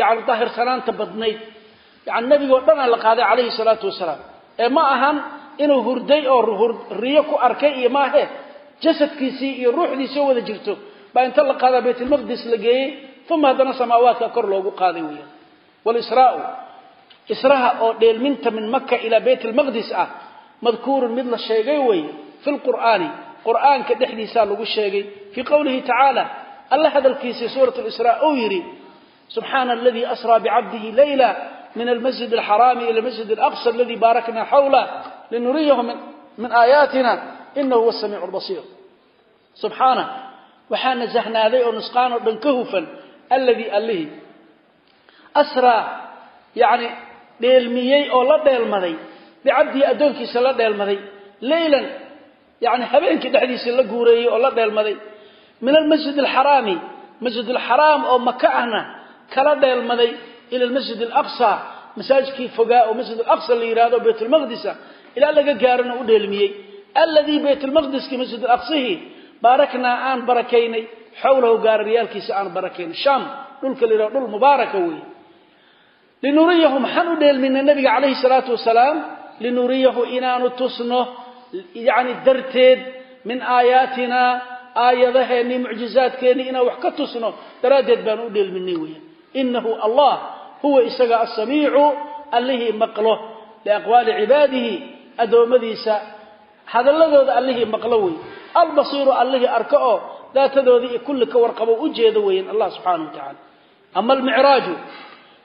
yani daahirsanaanta badnayd. Yani nabigoo dhanaa la qaaday calayhi salaatu wasalaam. Ee ma ahan inuu hurday oo riyo ku arkay iyo maahe jasadkiisii iyo ruuxdiisii wada jirto. Baa inta la qaadaa baytulmaqdis la geeyey uma haddana samaawaadka kor loogu qaaday weeyaan. Walisraau israha oo dheelminta min maka ilaa bayt almaqdis ah madkuurun mid la sheegay weeye fi lqur'aani qur'aanka dhexdiisaa lagu sheegay fii qowlihi tacaala alla hadalkiisii suurat lisraa uu yidhi subxaana aladii asraa bicabdihi layla min almasjid alxaraami ila almasjid alaqsa aladii baarakna xawla linuriyahu min aayaatina inahu huwa samiicu lbasiir subxaana waxaa nasahnaaday oo nusqaan oo dhan ka hufan alladii allihii asraa yani dheelmiyey oo la dheelmaday bicabdihi addoonkiisa la dheelmaday leylan yani habeenkii dhexdiisa la guureeyey oo la dheelmaday. Min almasjid alxaraami masjid alxaraam oo maka ahna kala dheelmaday ila almasjid alaqsa masaajidkii fogaa oo masjid alaqsa la yidhahdo baytulmaqdisa ilaa laga gaarana u dheelmiyey. Alladii baytulmaqdiskii masjid alaqsihi baaraknaa aan barakaynay xowlahu gaarariyaalkiisa aan barakaynay. Sham dhulka la yidhahdo dhul mubaaraka weeye. Linuriyahu maxaan u dheelminay nabiga calayhi salaatu wasalaam linuriyahu inaanu tusno yani darteed min aayaatina aayadaheennii mucjizaadkeennii inaan wax ka tusno daraaddeed baanu u dheelminay weeyaan. Inahu allah huwa isaga asamiicu allihii maqlo liaqwaali cibaadihi addoommadiisa hadalladooda allihii maqlo wey albasiiru allihii arko oo daatadoodii iyo kulli ka warqabo u jeedo weeyaan allah subxaanahu wa ama almicraaju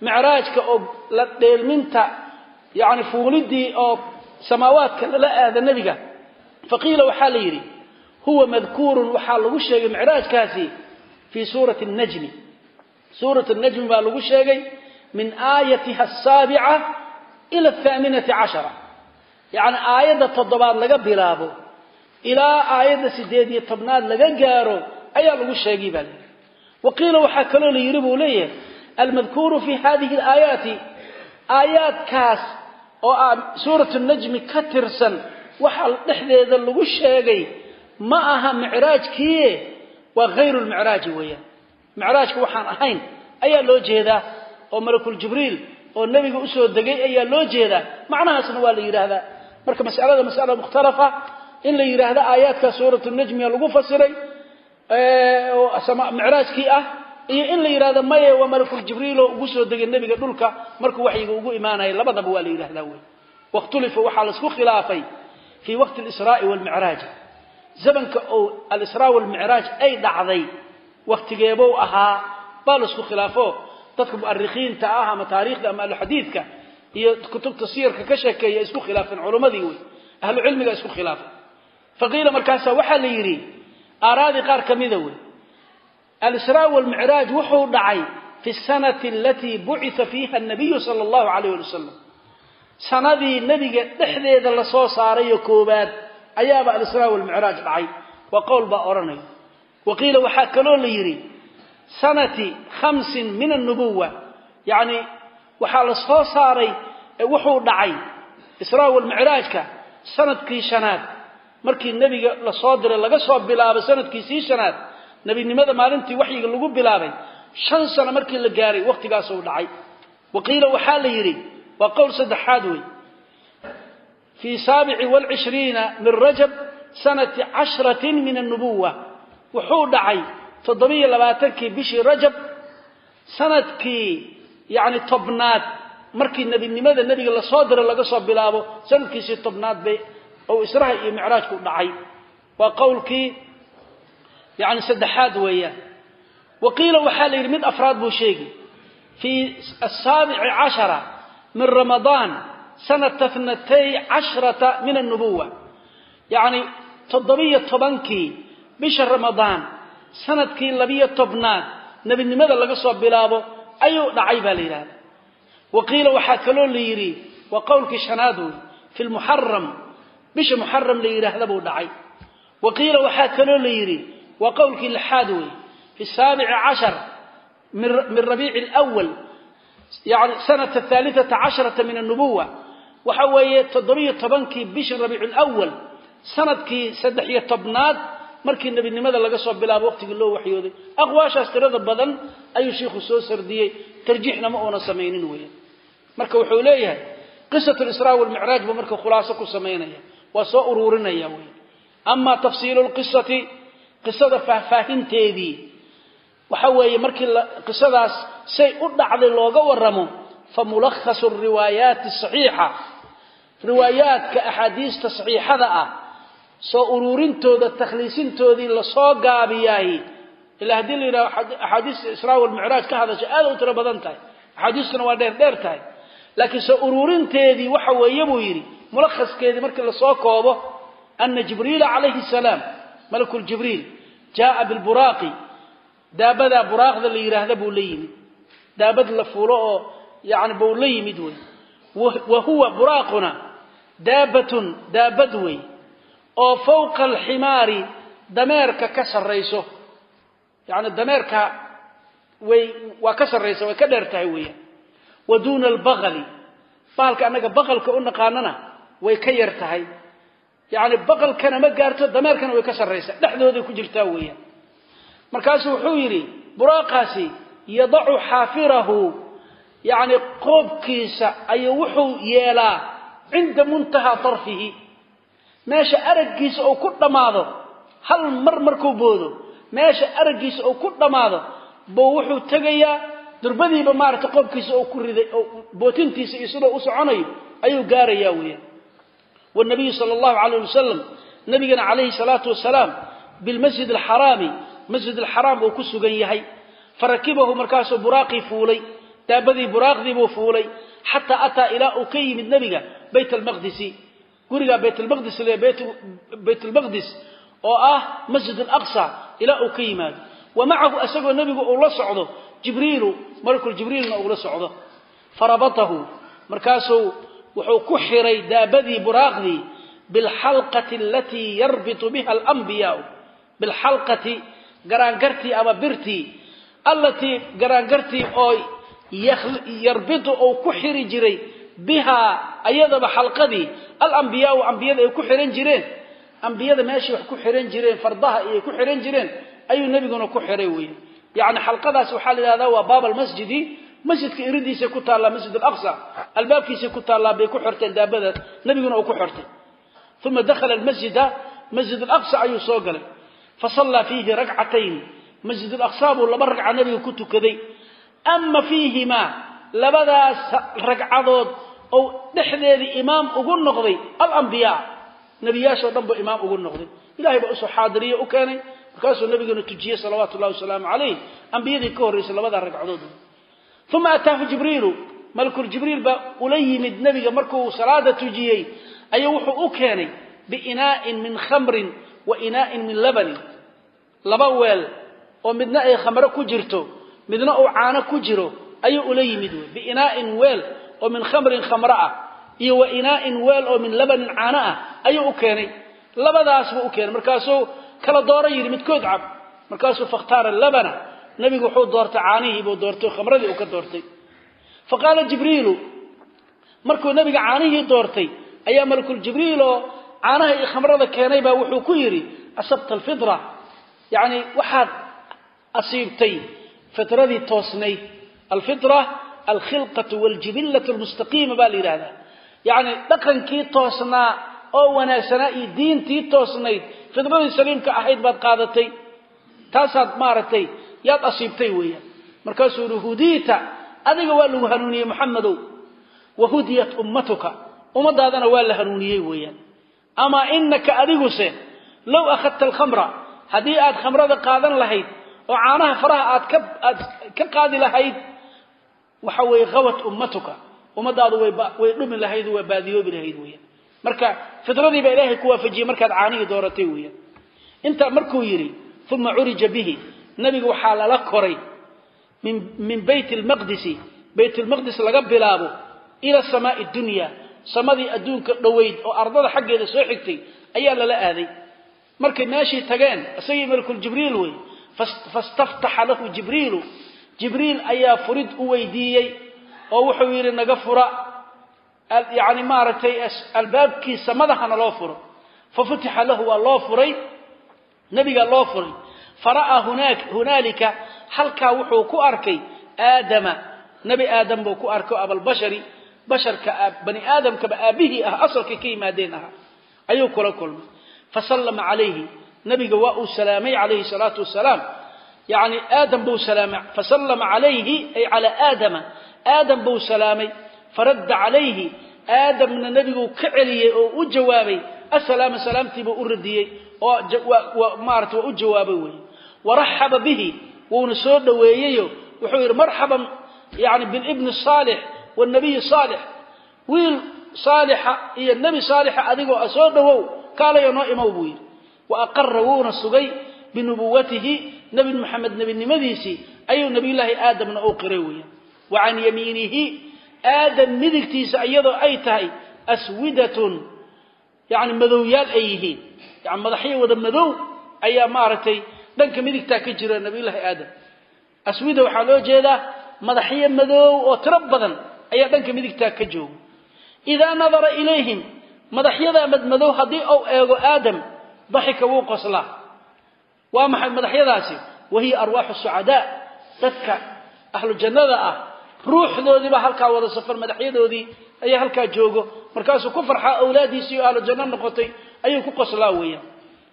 micraajka oo la dheelminta yani fuulidii oo samaawaadka lala aada nebiga. Faqiila waxaa la yidhi huwa madkuurun waxaa lagu sheegay micraajkaasi fii suurati najmi suurat najmi baa lagu sheegay min aayatiha asaabica ila athaaminati cashara. Yacni aayadda toddobaad laga bilaabo ilaa aayadda sideed iyo tobnaad laga gaaro ayaa lagu sheegay baa layidhi wa qiila waxaa kaloo la yidhi buu leeyahay almadkuuru fi hadihi alaayaati aayaadkaas oo ah suuratu najmi ka tirsan waxaa dhexdeeda lagu sheegay ma aha micraajkiie waa hayru lmicraaji weeyaan. Micraajka waxaan ahayn ayaa loo jeedaa oo malakuljibriil oo nebiga u soo degay ayaa loo jeedaa. Macnahaasna waa la yidhaahdaa. Marka masalada masala mukhtalafa in la yidhaahda aayaadkaa suuratu najmiga lagu fasiray micraajkii ah iyo in la yidhahdo maye waa malakuljibriiloo ugu soo degay nebiga dhulka markuu waxyiga ugu imaanaya labadaba waa la yidhahdaa wey wakhtulifa waxaa la isku khilaafay fii waqti alisraa'i waalmicraaj zamanka oo alisraa waalmicraaj ay dhacday wakhtigeebou ahaa baa la isku khilaafo. Dadka mu'arikhiinta ah ama taariikhda ama ahluxadiidka iyo kutubta siyarka ka sheekeeya isku khilaafeen culummadii wey ahlu cilmiga isku khilaafay faqiila markaasaa waxaa la yidhi aaraadii qaar ka mida wey alisraa waalmicraaj wuxuu dhacay fi sanati alatii bucita fiiha anabiyu sala allahu calayh ali wasalam sanadii nebiga dhexdeeda la soo saarayo koobaad ayaaba alisraa waalmicraaj dhacay. Waa qowl baa odhanaya. Wa qiila waxaa kaloo la yidhi sanati khamsin min annubuwa yacni waxaa la saaray wuxuu dhacay israa waalmicraajka sannadkii shanaad. Markii nebiga la soo diray laga soo bilaabay sanadkiisii shanaad nebinimada maalintii waxyiga lagu bilaabay shan sano markii la gaaray wakhtigaasuu dhacay. Wa qiila waxaa la yidhi waa qowl saddexaad wey fii saabici waalcishriina min rajab sanati cashratin min annubuwa. Wuxuu dhacay toddobiyo labaatankii bishii rajab sannadkii yacni tobnaad markii nebinimada nebiga la soo diro laga soo bilaabo sanadkiisii tobnaad bay ou israha iyo micraajku dhacay. Waa qowlkii yani saddexaad weeyaan. Wa qiila waxaa la yidhi mid afraad buu sheegi fii asaabici cashara min ramadaan sanata thnatay cashrata min annubuwa yacni toddobiyo tobankii bisha ramadaan sannadkii labiyo tobnaad nebinimada laga soo bilaabo ayuu dhacay baa la yidhahda wa qiila waxaa kaloo la yidhi waa qowlkii shanaad wey fi lmuxaram bisha muxaram la yidhaahda buu dhacay. Wa qiila waxaa kaloo la yidhi waa qowlkii lixaad wey fi saabici cashar min rabiici alwal yani sanata haaliata casharata min annubuwa waxa weeye toddobiyo tobankii bishii rabiicu lwal sannadkii saddex iyo tobnaad markii nebinimada laga soo bilaabo waqtigii loo waxyooday. Aqwaashaas tirada badan ayuu shiikhu soo sardiyey tarjiixna ma uuna samaynin weeyaan marka wuxuu leeyahay qisat lisraa walmicraaj buu marka khulaaso ku samaynaya waa soo uruurinaya wey ama tafsiilu lqisati qisada faahfaahinteedii. Waxa weeye markii qisadaas say u dhacday looga waramo fa mulakhasu riwaayaati saxiixa. Riwaayaadka axaadiista saxiixada ah soo uruurintooda takhliisintoodii la soo gaabiyaay ilaa haddii la yidhaho axaadiista israa walmicraaj ka hadasha aada u tiro badan tahay. Axaadiistuna waa dheer dheer tahay. Laakiin soo uruurinteedii waxa weeye buu yidhi mulakhaskeedii markii la soo koobo ana jibriila calayhi salaam malakul jibriil jaaa bilburaaqi daabadaa buraaqda la yidhaahda buu la yimid. Daabad la fuulo oo yani buu la yimid wey. Wa huwa buraaquna daabatun daabad wey oo fawqa alximaari dameerka ka sarrayso. Yani dameerka way waa ka sarraysa way ka dheer tahay weeyaan. Wa duuna albaqali bahalka annaga baqalka u naqaanana way ka yar tahay yani baqalkana ma gaarto dameerkana way ka sarraysa dhexdooday ku jirtaa weeyaan. Markaasuu wuxuu yidhi buraaqaasi yadacu xaafirahu. Yacni qoobkiisa ayuu wuxuu yeelaa cinda muntahaa tarfihi. Meesha araggiisa uu ku dhammaado hal mar markuu boodo meesha araggiisa uu ku dhammaado buu wuxuu tegayaa durbadiiba maaragtay qoobkiisa oo ku riday oo bootintiisa iyo u soconayo ayuu gaarayaa weeyaan wanabiyu sala allahu calayh wasalam nabigana calayhi salaatu wasalaam bilmasjid alxaraami masjid alxaraam uu ku sugan yahay. Farakibahu markaasuu buraaqii fuulay. Daabadii buraaqdii buu fuulay. Xataa ataa ilaa uu ka yimid nebiga bayt almaqdisi gurigaa baytalmaqdis le baytalmaqdis oo ah masjid alaqsa ilaa uu ka yimaado. Wa macahu isagoo nebigu uu la socdo jibriilu malakul jibriilna uu la socdo farabatahu. Markaasuu wuxuu ku xiray daabadii buraaqdii bilxalqati alatii yarbitu biha alambiyaau bilxalqati garaangartii ama birtii allatii garaangartii oo yarbitu uu ku xiri jiray bihaa ayadaba xalqadii alambiyaau ambiyada ay ku xihan jireen ambiyada meeshay wax ku xihan jireen fardaha iyay ku xihan jireen ayuu nebiguna ku xiray weeye. Yacni xalqadaas waxaa la yidhahdaa waa baab almasjidi masjidka iridiisay ku taallaa masjid alaqsa albaabkiisay ku taallaa bay ku xirteen daabada nebiguna uu ku xirtay uma dakhala almasjida masjid alaqsa ayuu soo galay. Fa sallaa fiihi ragcatayn masjid alaqsa buu laba ragca nebiga ku tukaday. Ama fiihimaa labadaas ragcadood ou dhexdeedii imaam ugu noqday alambiyaa nebiyaashoo dhan buu imaam ugu noqday. Ilahay baa u soo xaadiriye u keenay markaasuu nabiguna tujiyey salawaatu llahi wasalaamu calayh ambiyadii ka horraysay labadaa ragcadood uma ataahu jibriilu malakul jibriil baa ula yimid nebiga markuu salaada tujiyey ayuu wuxuu u keenay biinaa'in min khamrin wa inaa'in min labanin laba weel oo midna ay khamro ku jirto midna uu caano ku jiro ayuu ula yimid wey biinaa'in weel oo min khamrin khamro ah iyo wa inaa'in weel oo min labanin caano ah ayuu u keenay labadaas buu u keenay markaasuu kala dooro yidhi midkood cab markaasuu fakhtaara nebigu wuxuu doortay caanihii buu doortay oo khamradii uu ka doortay. Fa jibriilu markuu nebiga caanihii doortay ayaa malakul jibriil oo caanaha iyo khamrada keenay baa wuxuu ku yidhi asabta alfitra yacni waxaad asiibtay fitradii toosnayd. Alfitra alkhilqatu waljibillatu almustaqiima baa la yidhahdaa yacni dhaqankii toosnaa oo wanaagsanaa iyo diintii toosnayd fidradii saliimka ahayd baad qaadatay. Taasaad maaragtay yaad asiibtay weeyaan. Markaasuu yihi hudiita adiga waa lagu hanuuniyey moxamedow wa hudiyat ummatuka. Ummadaadana waa la hanuuniyey weeyaan. Amaa inaka adiguse low akhadta alkhamra. Haddii aad khamrada qaadan lahayd oo caanaha faraha aad ka aad ka qaadi lahayd waxa weeye khawat ummatuka. Ummadaadu way dhumi lahayd waa baadiyoobi lahayd weeyaan. Marka fidradii baa ilaahay ku waafajiyey markaad caanihii dooratay weeyaan. Intaa markuu yidhi uma curija bihi nabiga waxaa lala koray min bayt almaqdisi bayt almaqdis laga bilaabo ila samaai dunya. Samadii adduunka dhoweyd oo ardada xaggeeda soo xigtay ayaa lala aaday. Markay meeshii tageen isagii malakul jibriil wey fastaftaxa lahu jibriilu. Jibriil ayaa furid u weydiiyey oo wuxuu yidhi naga fura. Yani maaragtay albaabkii samadahana loo furo. Furay. Nebiga loo furay fara'aa hunaalika halkaa wuxuu ku arkay aadama. Nebi aadam buu ku arkay oo abalbashari basharka bani aadamkaba aabbihii ah asalkay ka yimaadeen ahaa. Ayuu kula kulmay. Fasallama calayhi. Nabiga waa uu salaamay calayhi salaatu wasalaam. Yani aadam buu salaamay fasallama calayhi ay calaa aadama. Aadam buu salaamay faradda calayhi. Aadamna nebiguu ka celiyey oo u jawaabay assalaama salaamtiibuu u radiyey oo waa u waraxaba bihi wuuna soo dhoweeyeyo. Wuxuu yidhi marxaban yani bilibni saalix wanabiyi saalix. Wiil saalixa iyo nebi saalixa adigoo a soo dhowow kaalayo noo imow buu yidhi. Wa aqara wuuna sugay binubuwatihi nebi maxamed nebinimadiisii ayuu nebiyullaahi aadamna u qiray weeyaan wa can yamiinihi aadam midigtiisa iyadoo ay tahay aswidatun yani madowyaal ay yihiin. Yani madaxyo wada madow ayaa maaragtay dhanka midigtaa ka jira nabiyullaahi aadam. Aswida waxaa loo jeedaa madaxyo madow oo tiro badan ayaa dhanka midigtaa ka jooga. Idaa nadara ilayhim madaxyadaa madmadow haddii uu eego aadam daxika wuu qoslaa. Waa maxay madaxyadaasi? Wahiya arwaaxu sucadaa dadka ahlu jannada ah. Ruuxdoodiibaa halkaa wada safar madaxyadoodii ayaa halkaa joogo. Markaasuu ku farxaa awlaadiisii oo ahlu noqotay ayuu ku qoslaa weeyaan.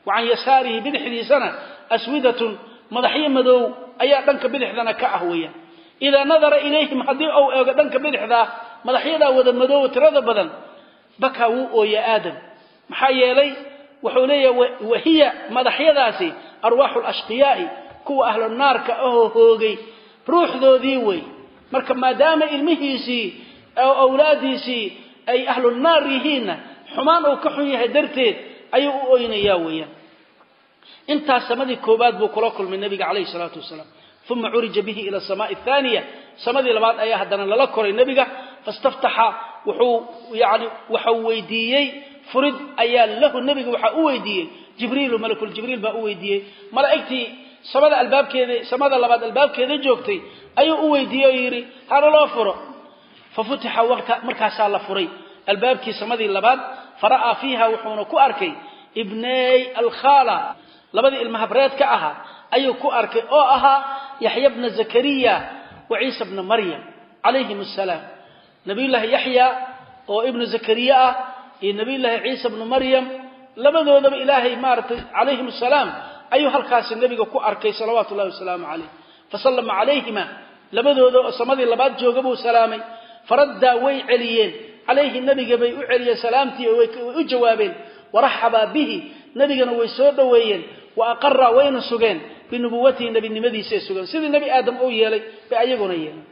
Wa yasaarihi bidixdiisana aswidatun madaxyo madow ayaa dhanka bidixdana ka ah weeyaan. Idaa nadara ilayhim haddii uu eego dhanka bidixdaa madaxyadaa wada madoow tirada badan bakaa wuu ooya aadam. Maxaa yeelay wuxuu leeyahay wahiya madaxyadaasi arwaaxu lashqiyaai kuwa ahlu naarka ahoo hoogay ruuxdoodii wey marka maadaama ilmihiisii oo awlaadiisii ay ahlu naar yihiinna xumaan uu ka xun yahay darteed ayuu u oynayaa weeyaan intaas samadii koobaad buu kula kulmay nabiga calayhi salaatu wasalaam. Uma curija bihi ila asamaai athaniya samadii labaad ayaa haddana lala koray nebiga. Fastaftaxa wuxuu yani waxau weydiiyey. Furid ayaa lahu nebiga waxaa u weydiiyey. Jibriilu malakuljibriil baa u weydiiyey. Malaa'igtii samada albaabkeeda samada labaad albaabkeeda joogtay ayuu u weydiiyey oo yidhi hana loo furo. Fa futixa markaasaa la furay. Albaabkii samadii labaad fara'aa fiiha wuxuuna ku arkay ibnay alkhala labadii ilmahabreed ka ahaa ayuu ku arkay oo ahaa yaxya bna zakariya wa ciisa bna maryam calayhim asalaam. Nabiyullaahi yaxya oo ibnu zakariya ah iyo nabiyullaahi ciisa bnu maryam labadoodaba ilaahay maaratay calayhim asalaam ayuu halkaasi nebiga ku arkay salawaatu ullahi wasalaamu calayh fasallama calayhima labadooda oo samadii labaad jooga buu salaamay. Faraddaa way celiyeen. Calayhi nebiga bay u celiyeen salaamtii way u jawaabeen. Waraxabaa bihi nebigana way soo dhoweeyeen wa aqara wayna sugeen. Binubuwatihi nebinimadiisay sugeen sidii nebi aadam uu yeelay bay ayaguna yeeleen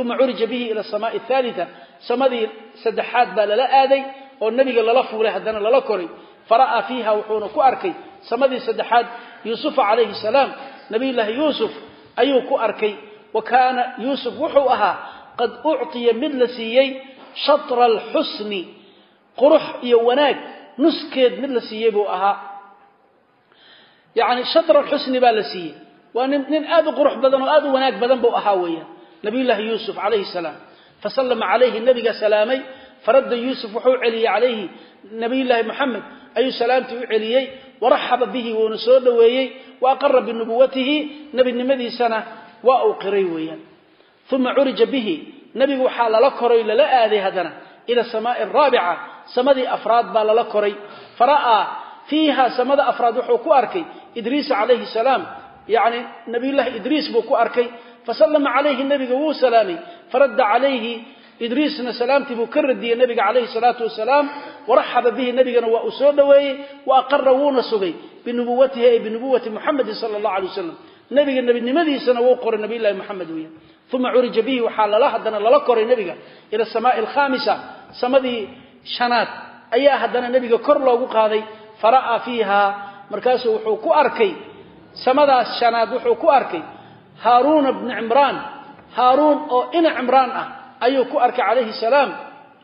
uma curija bihi ila asamaai athaalita samadii saddexaad baa lala aaday oo nebiga lala fuulay haddana lala koray. Fara'aa fiiha wuxuuna ku arkay samadii saddexaad. Yuusufa calayhi salaam nabiyullaahi yuusuf ayuu ku arkay. Wa kaana yuusuf wuxuu ahaa qad uctiya mid la siiyey shatra alxusni qurux iyo wanaag nuskeed mid la siiyey buu ahaa yacni shatra alxusni baa la siiyey. Waa nin aad u qurux badan oo aad u wanaag badan buu ahaa weeyaan. Nabiyullaahi yuusuf calayhi salaam. Fasallama calayhi nebiga salaamay. Faradda yuusuf wuxuu celiyey calayhi. Nabiyullaahi moxamed ayuu salaamtii u celiyey. Waraxaba bihi wuuna soo dhoweeyey. Wa aqara binubuwatihi nebinimadiisana waa uu qiray weeyaan. Uma curija bihi nebigu waxaa lala koray lala aaday haddana. Ila asamaai araabica samadii afraad baa lala koray. Fara'aa fiiha samada afraad wuxuu ku arkay idriisa calayhi salaam yacni nabiyullaahi idriis buu ku arkay. Fasallama calayhi nebiga wuu salaamay. Faradda calayhi idriisna salaamtii buu ka radiyey nebiga calayhi salaatu wasalaam. Waraxaba bihi nebigana waa uu soo dhoweeyey wa aqara wuuna sugay. Binubuwatihi ay binubuwati muxamedin sala allahu alay wasalam nebiga nebinimadiisana wuu qoray nabiyullahi moxamed weeyaan uma curija bihi waxaa lala haddana lala koray nebiga ila asamaai alkhaamisa samadii shanaad. Ayaa haddana nebiga kor loogu qaaday. Fara'aa fiiha markaasuu wuxuu ku arkay samadaas shanaad wuxuu ku arkay haaruuna bna cimraan haaruun oo ina cimraan ah ayuu ku arkay calayhi salaam.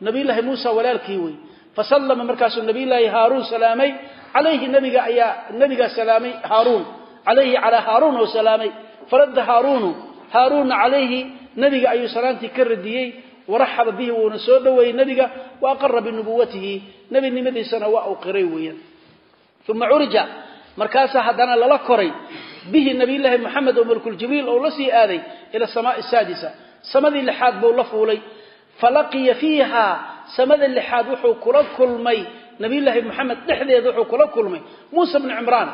Nabiyullaahi muusa walaalkii wey fasallama markaasuu nabiyullaahi haaruun salaamay. Calayhi nabiga ayaa nabigaa salaamay haaruun calayhi calaa haaruun oo salaamay. Faradda haaruunu haaruunna calayhi nabiga ayuu salaamtii ka radiyey. Waraxaba bihi wuuna soo dhoweeyey nebiga wa aqara binubuwatihi nebinimadiisana waa uu qiray weeyaan uma curija markaasaa haddana lala koray. Bihi nabiyullaahi moxamed oo malkuljibriil oo la sii aaday ila asamaai saadisa. Samadii lixaad buu la fuulay. Falaqiya fiiha. Samada lixaad wuxuu kula kulmay. Nabiyullaahi moxamed dhexdeeda wuxuu kula kulmay. Muusa bni cimraan.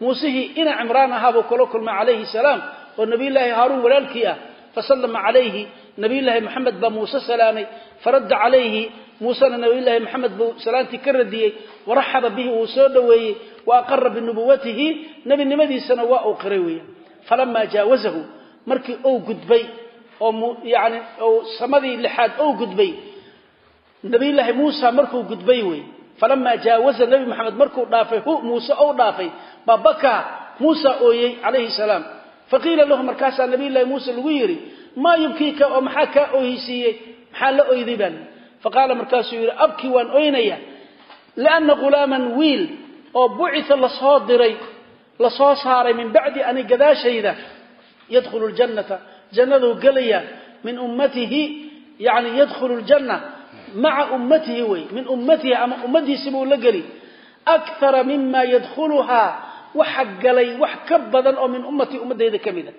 Muusihii ina cimraan ahaa buu kula kulmay calayhi salaam oo nabiyullaahi haaruun walaalkii ah. Fasallama calayhi. Nabiyullaahi maxamed baa muuse salaamay. Faradda calayhi muusena nabiyullaahi maxamed buu salaantii ka radiyey waraxaba bihi wuu soo dhoweeyey wa aqara binubuwatihi nebinimadiisana waa uu qiray weeyaan. Falamaa jaawazahu markii ou gudbay oo yani samadii lixaad ou gudbay nabiyullaahi muusa markuu gudbay wey falamaa jaawaza nebi maxamed markuu dhaafay hu muuse ou dhaafay baa bakaa muusa ooyey calayhi salaam. Faqiila lahu markaasaa nabiyullaahi muuse lagu yidhi maa yubkiika oo maxaa kaa ooyhaysiiyey maxaa la oyday baa faqaala markaasuu yidhi abkii waan oynaya lianna ghulaaman wiil oo bucita la soo diray la soo saaray min bacdi ani gadaashayda yadkhulu ljannata jannaduu gelaya min ummatihi yani yadkhulu ljanna maca ummatihi wey min ummatihi ama ummadiisi buu la geli akara mima yadkhuluhaa waxa galay wax ka badan oo min ummatii ummadayda ka mida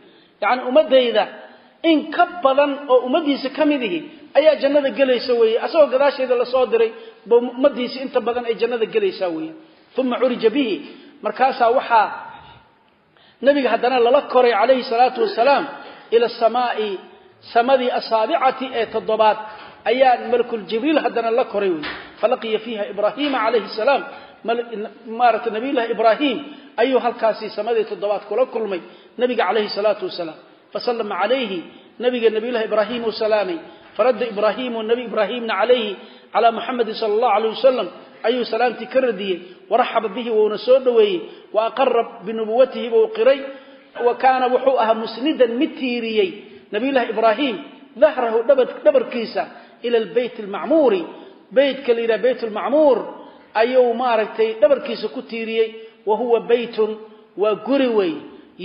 in ka badan oo ummadiisa ka mid ihi ayaa jannada gelaysa weeye. Asagoo gadaasheeda la soo diray ba ummadiisi inta badan ay jannada gelaysaa weeye. Uma curija bihi. Markaasaa waxaa nabiga haddana lala koray calayhi salaatu wasalaam ila asamaai samadii asaabicati ee toddobaad. Ayaa malakuljibriil haddana la koray wey falaqiya fiiha ibraahiima calayhi salaam. Maarata nabiyullahi ibraahim ayuu halkaasi samadii toddobaad kula kulmay nabiga calayhi salaatu wasalaam fasallama calayhi nabiga nabiyullahi ibraahim uu salaamay faradda ibraahimu nabi ibraahimna calayhi calaa muxamedin sala allahu alayh wasalam ayuu salaamtii ka radiyey waraxaba bihi wuuna soo dhoweeyey wa aqara binubuwatihi buu qiray wa kaana wuxuu ahaa musnidan mid tiiriyey nabiyullahi ibraahim dahrahu dhabarkiisa ila albeyt almacmuuri beytka la yidhaha beyt lmacmuur ayuu maaragtay dhabarkiisa ku tiiriyey wa huwa beytun waa guri wey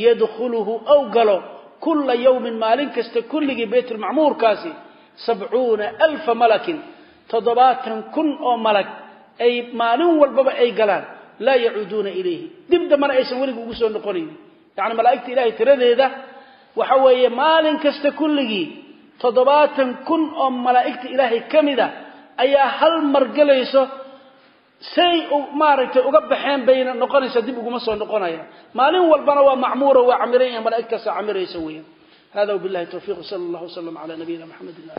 yadkhuluhu ow galo kula yawmin maalin kasta kulligii beytulmacmuurkaasi sabcuuna alfa malakin toddobaatan kun oo malag ay maalin walbaba ay galaan laa yacuuduuna ilayhi. Dib dambana aysan weliga ugu soo noqonaynin yacni malaa'igta ilahay tiradeeda waxa weeye maalin kasta kulligii toddobaatan kun oo malaa'igta ilaahay ka mid a ayaa hal mar gelayso say maaragtay uga baxeen bayna noqonaysa dib uguma soo noqonaya. Maalin walbana waa macmuura waa camiran yahay malaa'igtaasa camiraysa weeyaan. Hada wabillahi tawfiiq sala allah wasalam cala nabiyina maxamedin